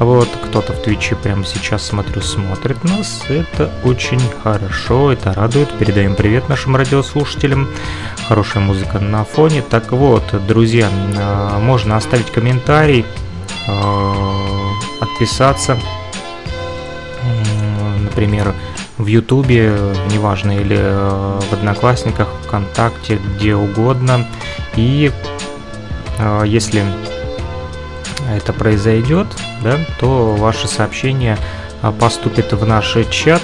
Вот, кто-то в Твиче прямо сейчас, смотрю, смотрит нас. Это очень хорошо, это радует. Передаем привет нашим радиослушателям. Хорошая музыка на фоне. Так вот, друзья, а, можно оставить комментарий, а, отписаться, например, в Ютубе, неважно, или э, в Одноклассниках, ВКонтакте, где угодно. И э, если это произойдет, да, то ваше сообщение э, поступит в наш чат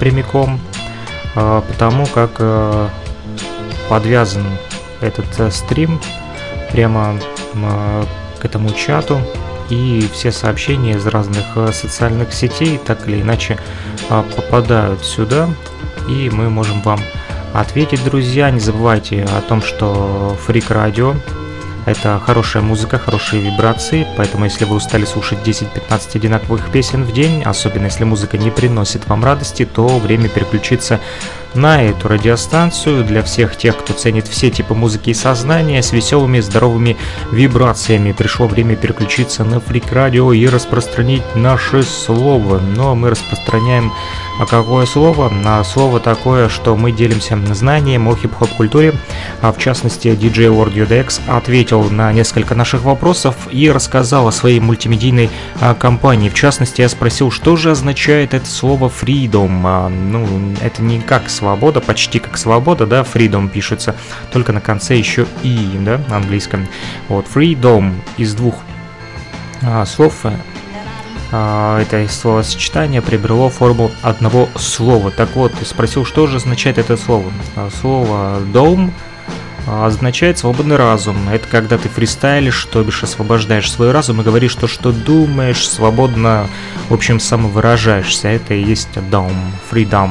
прямиком, потому как подвязан этот стрим прямо к этому чату и все сообщения из разных социальных сетей так или иначе а, попадают сюда, и мы можем вам ответить, друзья. Не забывайте о том, что Фрик Радио это хорошая музыка, хорошие вибрации, поэтому если вы устали слушать 10-15 одинаковых песен в день, особенно если музыка не приносит вам радости, то время переключиться на эту радиостанцию для всех тех, кто ценит все типы музыки и сознания с веселыми здоровыми вибрациями. Пришло время переключиться на Фрик Радио и распространить наше слово. Но мы распространяем а какое слово? На слово такое, что мы делимся знанием о хип-хоп культуре, а в частности DJ World UDX ответил на несколько наших вопросов и рассказал о своей мультимедийной а, компании. В частности, я спросил, что же означает это слово freedom. А, ну, это не как свобода, почти как свобода, да, freedom пишется, только на конце еще и, да, на английском. Вот, freedom из двух а, слов а, это словосочетание приобрело форму одного слова. Так вот, спросил, что же означает это слово. А, слово «дом» означает свободный разум. Это когда ты фристайлишь, то бишь освобождаешь свой разум и говоришь то, что думаешь, свободно, в общем, самовыражаешься. Это и есть дом, freedom.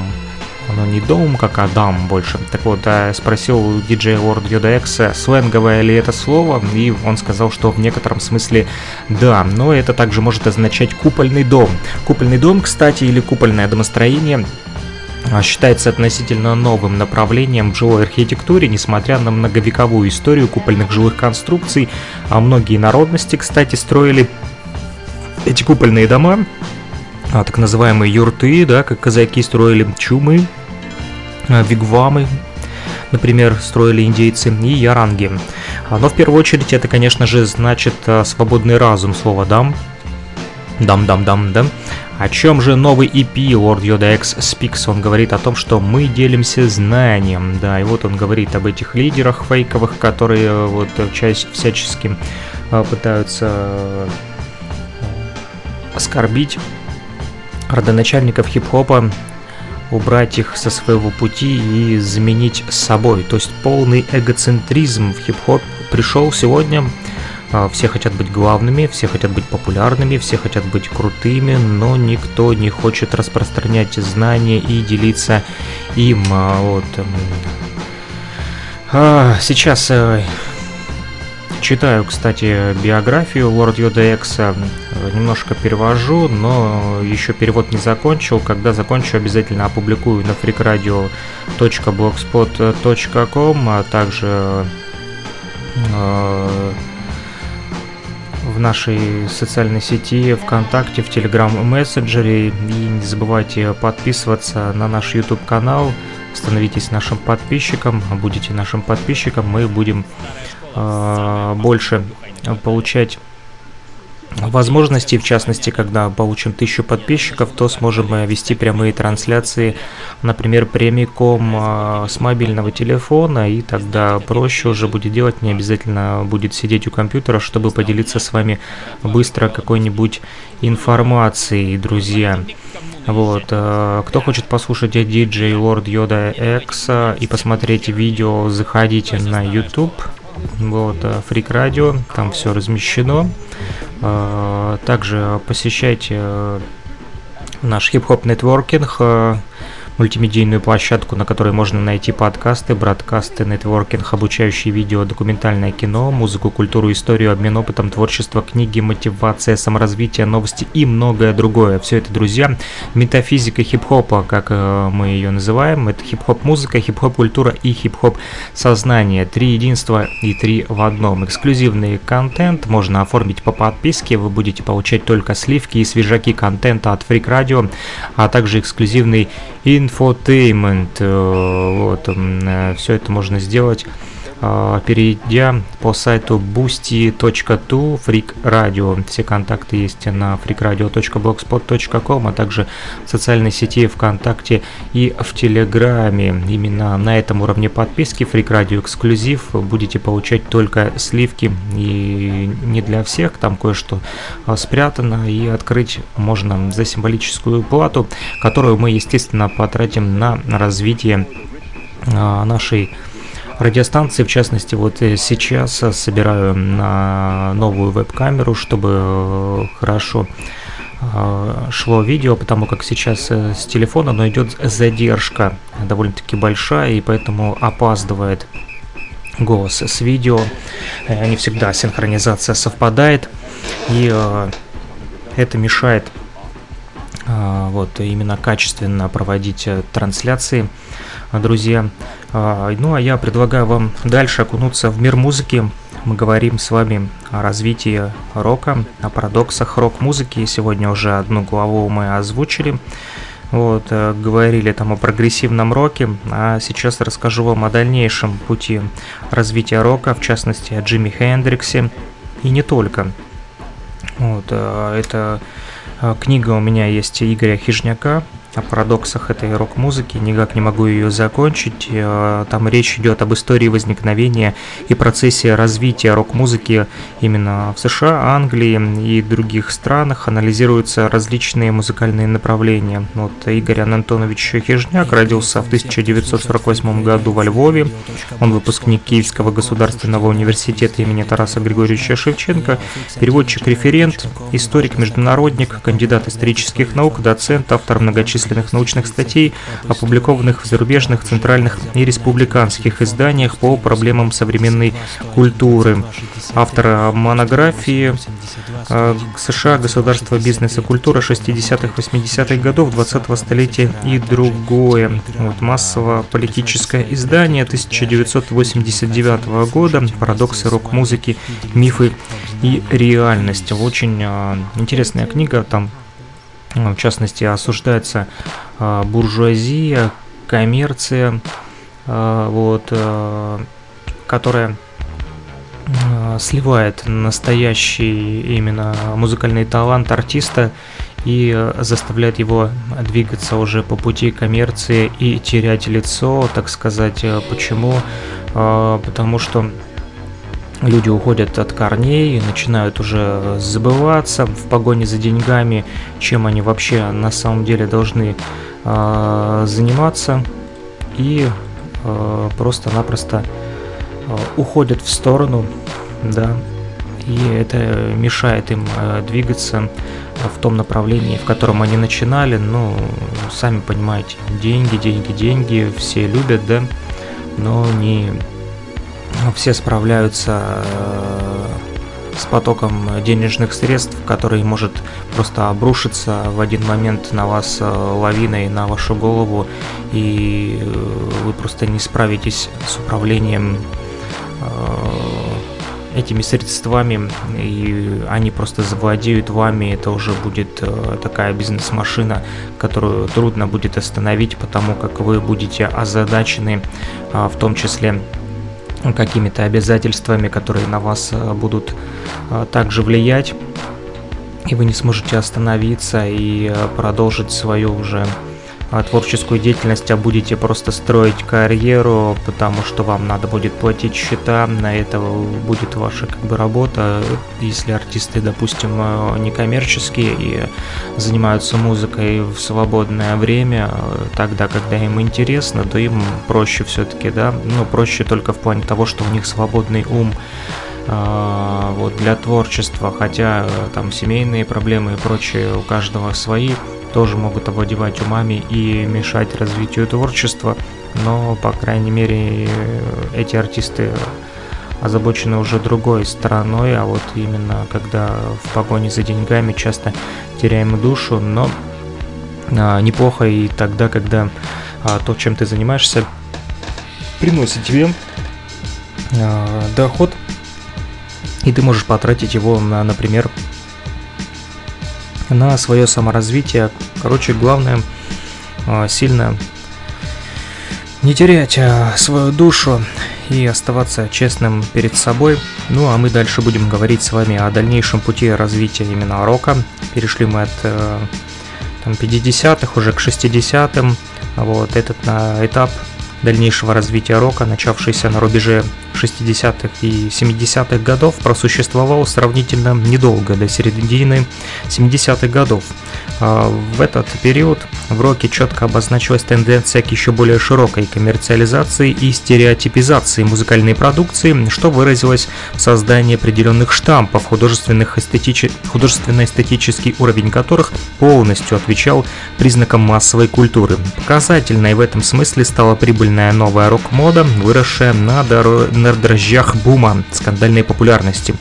Оно не дом, как Адам больше. Так вот, я спросил у диджея Lord Yoda X, сленговое ли это слово, и он сказал, что в некотором смысле да, но это также может означать купольный дом. Купольный дом, кстати, или купольное домостроение а, считается относительно новым направлением в жилой архитектуре, несмотря на многовековую историю купольных жилых конструкций. А многие народности, кстати, строили эти купольные дома, а, так называемые юрты, да, как казаки строили чумы, а, вигвамы, например, строили индейцы, и яранги. Но в первую очередь это, конечно же, значит свободный разум, слово «дам», дам-дам-дам, да, о чем же новый EP Lord Yoda X Speaks? Он говорит о том, что мы делимся знанием, да, и вот он говорит об этих лидерах фейковых, которые э, вот часть всячески э, пытаются э, оскорбить родоначальников хип-хопа, убрать их со своего пути и заменить собой. То есть полный эгоцентризм в хип-хоп пришел сегодня а, все хотят быть главными, все хотят быть популярными, все хотят быть крутыми, но никто не хочет распространять знания и делиться им. А, вот. А, сейчас э, читаю, кстати, биографию Lord Yoda X, немножко перевожу, но еще перевод не закончил. Когда закончу, обязательно опубликую на freakradio.blogspot.com, а также в нашей социальной сети ВКонтакте, в Телеграм мессенджере. И не забывайте подписываться на наш YouTube канал. Становитесь нашим подписчиком, будете нашим подписчиком, мы будем э, больше получать возможностей, в частности, когда получим тысячу подписчиков, то сможем вести прямые трансляции, например, прямиком а, с мобильного телефона, и тогда проще уже будет делать, не обязательно будет сидеть у компьютера, чтобы поделиться с вами быстро какой-нибудь информацией, друзья. Вот, э, кто хочет послушать DJ Lord Yoda X и посмотреть видео, заходите на YouTube, вот, Freak э, Radio, там все размещено. Э, также посещайте э, наш хип-хоп нетворкинг, мультимедийную площадку, на которой можно найти подкасты, бродкасты, нетворкинг, обучающие видео, документальное кино, музыку, культуру, историю, обмен опытом, творчество, книги, мотивация, саморазвитие, новости и многое другое. Все это, друзья, метафизика хип-хопа, как э, мы ее называем. Это хип-хоп музыка, хип-хоп культура и хип-хоп сознание. Три единства и три в одном. Эксклюзивный контент можно оформить по подписке, вы будете получать только сливки и свежаки контента от Freak Radio, а также эксклюзивный infotainment. Э, вот, э, все это можно сделать перейдя по сайту boosty.to Freak Radio. Все контакты есть на freakradio.blogspot.com, а также в социальной сети ВКонтакте и в Телеграме. Именно на этом уровне подписки Freak Radio эксклюзив будете получать только сливки и не для всех, там кое-что а, спрятано и открыть можно за символическую плату, которую мы, естественно, потратим на развитие а, нашей радиостанции, в частности, вот э, сейчас собираю на новую веб-камеру, чтобы э, хорошо э, шло видео, потому как сейчас с телефона, но идет задержка довольно-таки большая, и поэтому опаздывает голос с видео. Не всегда синхронизация совпадает, и это мешает вот именно качественно проводить трансляции, друзья. А, ну а я предлагаю вам дальше окунуться в мир музыки. Мы говорим с вами о развитии рока, о парадоксах рок-музыки. Сегодня уже одну главу мы озвучили. Вот, э, говорили там о прогрессивном роке, а сейчас расскажу вам о дальнейшем пути развития рока, в частности о Джимми Хендриксе и не только. Вот, э, это э, книга у меня есть Игоря Хижняка, о парадоксах этой рок-музыки, никак не могу ее закончить. Э, там речь идет об истории возникновения и процессе развития рок-музыки именно в США, Англии и других странах. Анализируются различные музыкальные направления. Вот Игорь Антонович Хижняк родился в 1948 году во Львове. Он выпускник Киевского государственного университета имени Тараса Григорьевича Шевченко, переводчик-референт, историк-международник, кандидат исторических наук, доцент, автор многочисленных многочисленных научных статей, опубликованных в зарубежных, центральных и республиканских изданиях по проблемам современной культуры. Автор монографии э, США «Государство, бизнес и культура 60-х, 80-х годов 20-го столетия и другое». Вот, массово-политическое издание 1989 года «Парадоксы рок-музыки, мифы и реальность». Очень э, интересная книга, там в частности, осуждается а, буржуазия, коммерция, а, вот, а, которая сливает настоящий именно музыкальный талант артиста и заставляет его двигаться уже по пути коммерции и терять лицо, так сказать. Почему? Потому что люди уходят от корней, начинают уже забываться в погоне за деньгами, чем они вообще на самом деле должны э, заниматься, и э, просто-напросто э, уходят в сторону, да, и это мешает им э, двигаться в том направлении, в котором они начинали. Ну, сами понимаете, деньги, деньги, деньги, все любят, да, но не все справляются э, с потоком денежных средств, который может просто обрушиться в один момент на вас э, лавиной, на вашу голову, и э, вы просто не справитесь с управлением этими средствами, и они просто завладеют вами, это уже будет такая бизнес-машина, которую трудно будет остановить, потому как вы будете озадачены, в том числе какими-то обязательствами, которые на вас э, будут э, также влиять, и вы не сможете остановиться и э, продолжить свою уже творческую деятельность, а будете просто строить карьеру, потому что вам надо будет платить счета, на это будет ваша как бы работа. Если артисты, допустим, э, некоммерческие и занимаются музыкой в свободное время, э, тогда, когда им интересно, то им проще все-таки, да, ну, проще только в плане того, что у них свободный ум, а, вот для творчества, хотя э, там семейные проблемы и прочее у каждого свои, тоже могут овладевать умами и мешать развитию творчества, но, по крайней мере, эти артисты озабочены уже другой стороной, а вот именно когда в погоне за деньгами часто теряем душу, но а, неплохо и тогда, когда а, то, чем ты занимаешься, приносит тебе а, доход, и ты можешь потратить его на, например, на свое саморазвитие. Короче, главное а, сильно не терять а, свою душу и оставаться честным перед собой. Ну а мы дальше будем говорить с вами о дальнейшем пути развития именно рока. Перешли мы от э, там, 50-х уже к 60-м. Вот этот на этап дальнейшего развития рока, начавшийся на рубеже 60-х и 70-х годов, просуществовал сравнительно недолго, до середины 70-х годов. А, в этот период в роке четко обозначилась тенденция к еще более широкой коммерциализации и стереотипизации музыкальной продукции, что выразилось в создании определенных штампов, художественно-эстетический уровень которых полностью отвечал признакам массовой культуры. Показательной в этом смысле стала прибыльная новая рок-мода, выросшая на, доро... на дрожжах бума скандальной популярности.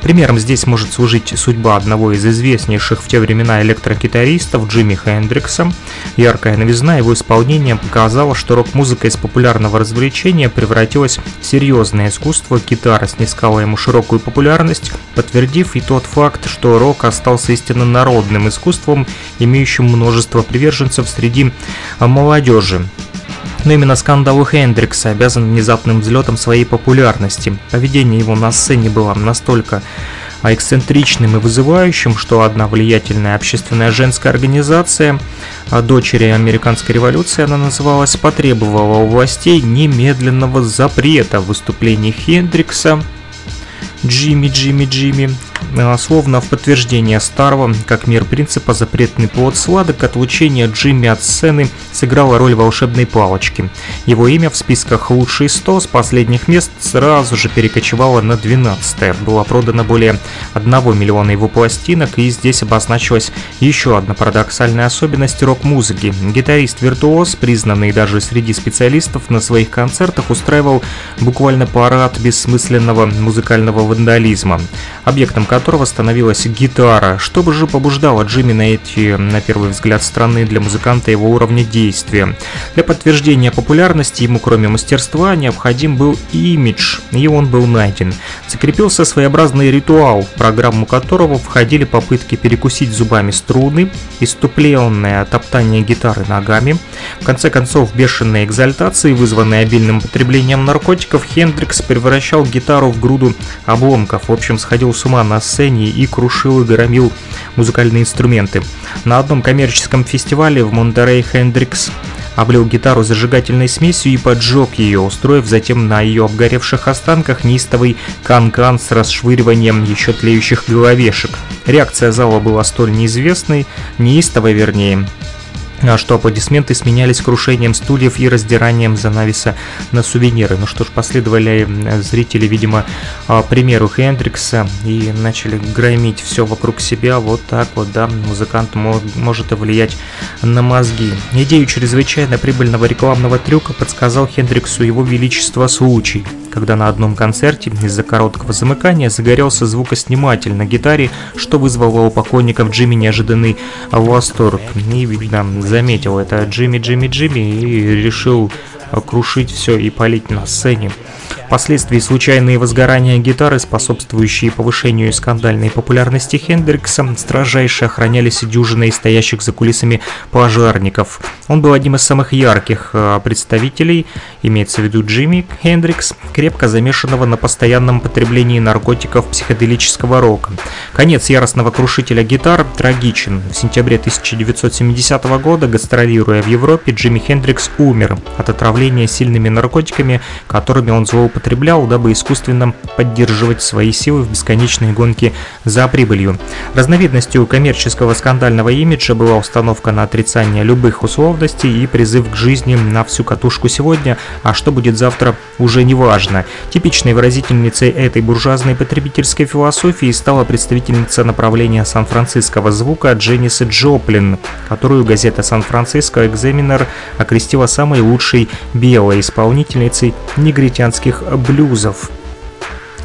Примером здесь может служить судьба одного из известнейших в те времена электрогитаристов Джимми Хендрикса. Яркая новизна его исполнения показала, что рок-музыка из популярного развлечения превратилась в серьезное искусство, гитара снискала ему широкую популярность, подтвердив и тот факт, что рок остался истинно народным искусством, имеющим множество приверженцев среди молодежи. Но именно скандал у Хендрикса обязан внезапным взлетом своей популярности. Поведение его на сцене было настолько эксцентричным и вызывающим, что одна влиятельная общественная женская организация, а дочери американской революции она называлась, потребовала у властей немедленного запрета выступлений Хендрикса Джимми, Джимми, Джимми, словно в подтверждение старого, как мир принципа запретный плод сладок, отлучение Джимми от сцены сыграло роль волшебной палочки. Его имя в списках лучшие 100 с последних мест сразу же перекочевало на 12 Было продано более 1 миллиона его пластинок, и здесь обозначилась еще одна парадоксальная особенность рок-музыки. Гитарист-виртуоз, признанный даже среди специалистов, на своих концертах устраивал буквально парад бессмысленного музыкального вандализма, объектом которого становилась гитара. Что бы же побуждало Джимми на эти, на первый взгляд, странные для музыканта его уровня действия? Для подтверждения популярности ему, кроме мастерства, необходим был имидж, и он был найден. Закрепился своеобразный ритуал, в программу которого входили попытки перекусить зубами струны, иступленное топтание гитары ногами. В конце концов, бешеные экзальтации, вызванные обильным потреблением наркотиков, Хендрикс превращал гитару в груду обломков. В общем, сходил с ума на сцене и крушил и громил музыкальные инструменты. На одном коммерческом фестивале в Монтерей Хендрикс облил гитару зажигательной смесью и поджег ее, устроив затем на ее обгоревших останках неистовый канкан с расшвыриванием еще тлеющих головешек. Реакция зала была столь неизвестной, неистовой вернее, что аплодисменты сменялись крушением стульев и раздиранием занавеса на сувениры. Ну что ж, последовали зрители, видимо, а, примеру Хендрикса и начали громить все вокруг себя. Вот так вот, да, музыкант может влиять на мозги. Идею чрезвычайно прибыльного рекламного трюка подсказал Хендриксу его величество случай, когда на одном концерте из-за короткого замыкания загорелся звукосниматель на гитаре, что вызвало у покойников Джимми неожиданный восторг. И, видно, заметил это Джимми Джимми Джимми и решил крушить все и палить на сцене. Впоследствии случайные возгорания гитары, способствующие повышению скандальной популярности Хендрикса, строжайше охранялись дюжиной стоящих за кулисами пожарников. Он был одним из самых ярких э, представителей, имеется в виду Джимми Хендрикс, крепко замешанного на постоянном потреблении наркотиков психоделического рока. Конец яростного крушителя гитар трагичен. В сентябре 1970 года, гастролируя в Европе, Джимми Хендрикс умер от отравления сильными наркотиками, которыми он злоупотреблял употреблял, дабы искусственно поддерживать свои силы в бесконечной гонке за прибылью. Разновидностью коммерческого скандального имиджа была установка на отрицание любых условностей и призыв к жизни на всю катушку сегодня, а что будет завтра уже не важно. Типичной выразительницей этой буржуазной потребительской философии стала представительница направления сан-франциского звука Дженниса Джоплин, которую газета «Сан-Франциско Экзаменер» окрестила самой лучшей белой исполнительницей негритянских блюзов.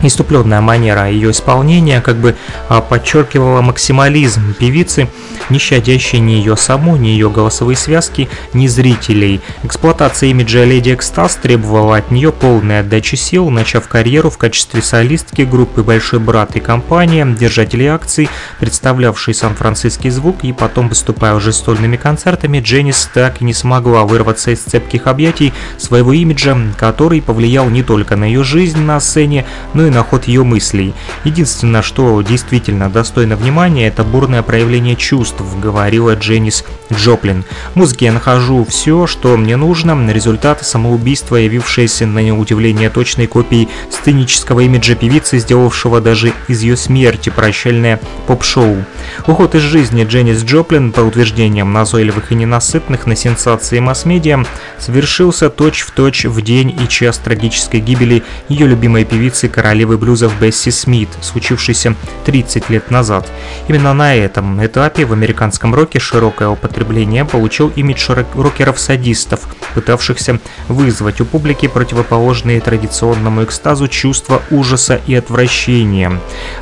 Иступленная манера ее исполнения как бы а, подчеркивала максимализм певицы, не щадящей ни ее саму, ни ее голосовые связки, ни зрителей. Эксплуатация имиджа Леди Экстаз требовала от нее полной отдачи сил, начав карьеру в качестве солистки группы «Большой брат» и компания, держатели акций, представлявшей сан-франциский звук, и потом выступая уже стольными концертами, Дженнис так и не смогла вырваться из цепких объятий своего имиджа, который повлиял не только на ее жизнь на сцене, но и на ход ее мыслей. Единственное, что действительно достойно внимания, это бурное проявление чувств, говорила Дженнис Джоплин. В музыке я нахожу все, что мне нужно, результат самоубийства, явившееся на удивление точной копией сценического имиджа певицы, сделавшего даже из ее смерти прощальное поп-шоу. Уход из жизни Дженнис Джоплин, по утверждениям назойливых и ненасытных на сенсации масс-медиа, совершился точь-в-точь точь в день и час трагической гибели ее любимой певицы королевы блюзов Бесси Смит, случившейся 30 лет назад. Именно на этом этапе в американском роке широкое употребление получил имидж рокеров-садистов, пытавшихся вызвать у публики противоположные традиционному экстазу чувства ужаса и отвращения.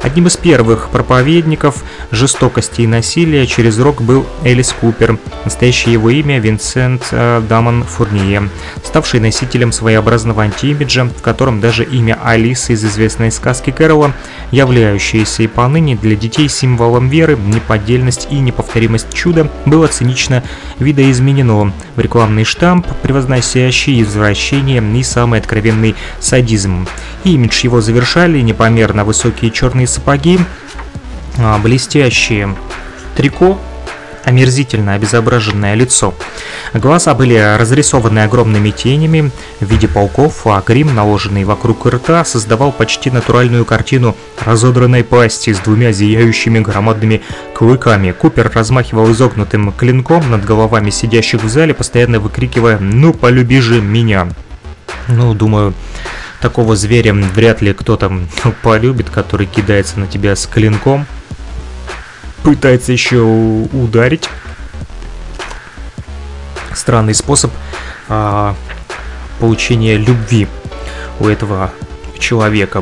Одним из первых проповедников жестокости и насилия через рок был Элис Купер, настоящее его имя Винсент э, Дамон Фурнье, ставший носителем своеобразного антиимиджа, в котором даже имя Алисы из известного известной сказки Кэрола, являющаяся и поныне для детей символом веры, неподдельность и неповторимость чуда, было цинично видоизменено в рекламный штамп, превозносящий извращение и самый откровенный садизм. Имидж его завершали непомерно высокие черные сапоги, а, блестящие трико, омерзительно обезображенное лицо. Глаза были разрисованы огромными тенями в виде пауков, а грим, наложенный вокруг рта, создавал почти натуральную картину разодранной пасти с двумя зияющими громадными клыками. Купер размахивал изогнутым клинком над головами сидящих в зале, постоянно выкрикивая «Ну, полюби же меня!». Ну, думаю, такого зверя вряд ли кто-то полюбит, который кидается на тебя с клинком пытается еще ударить. Странный способ а, получения любви у этого человека.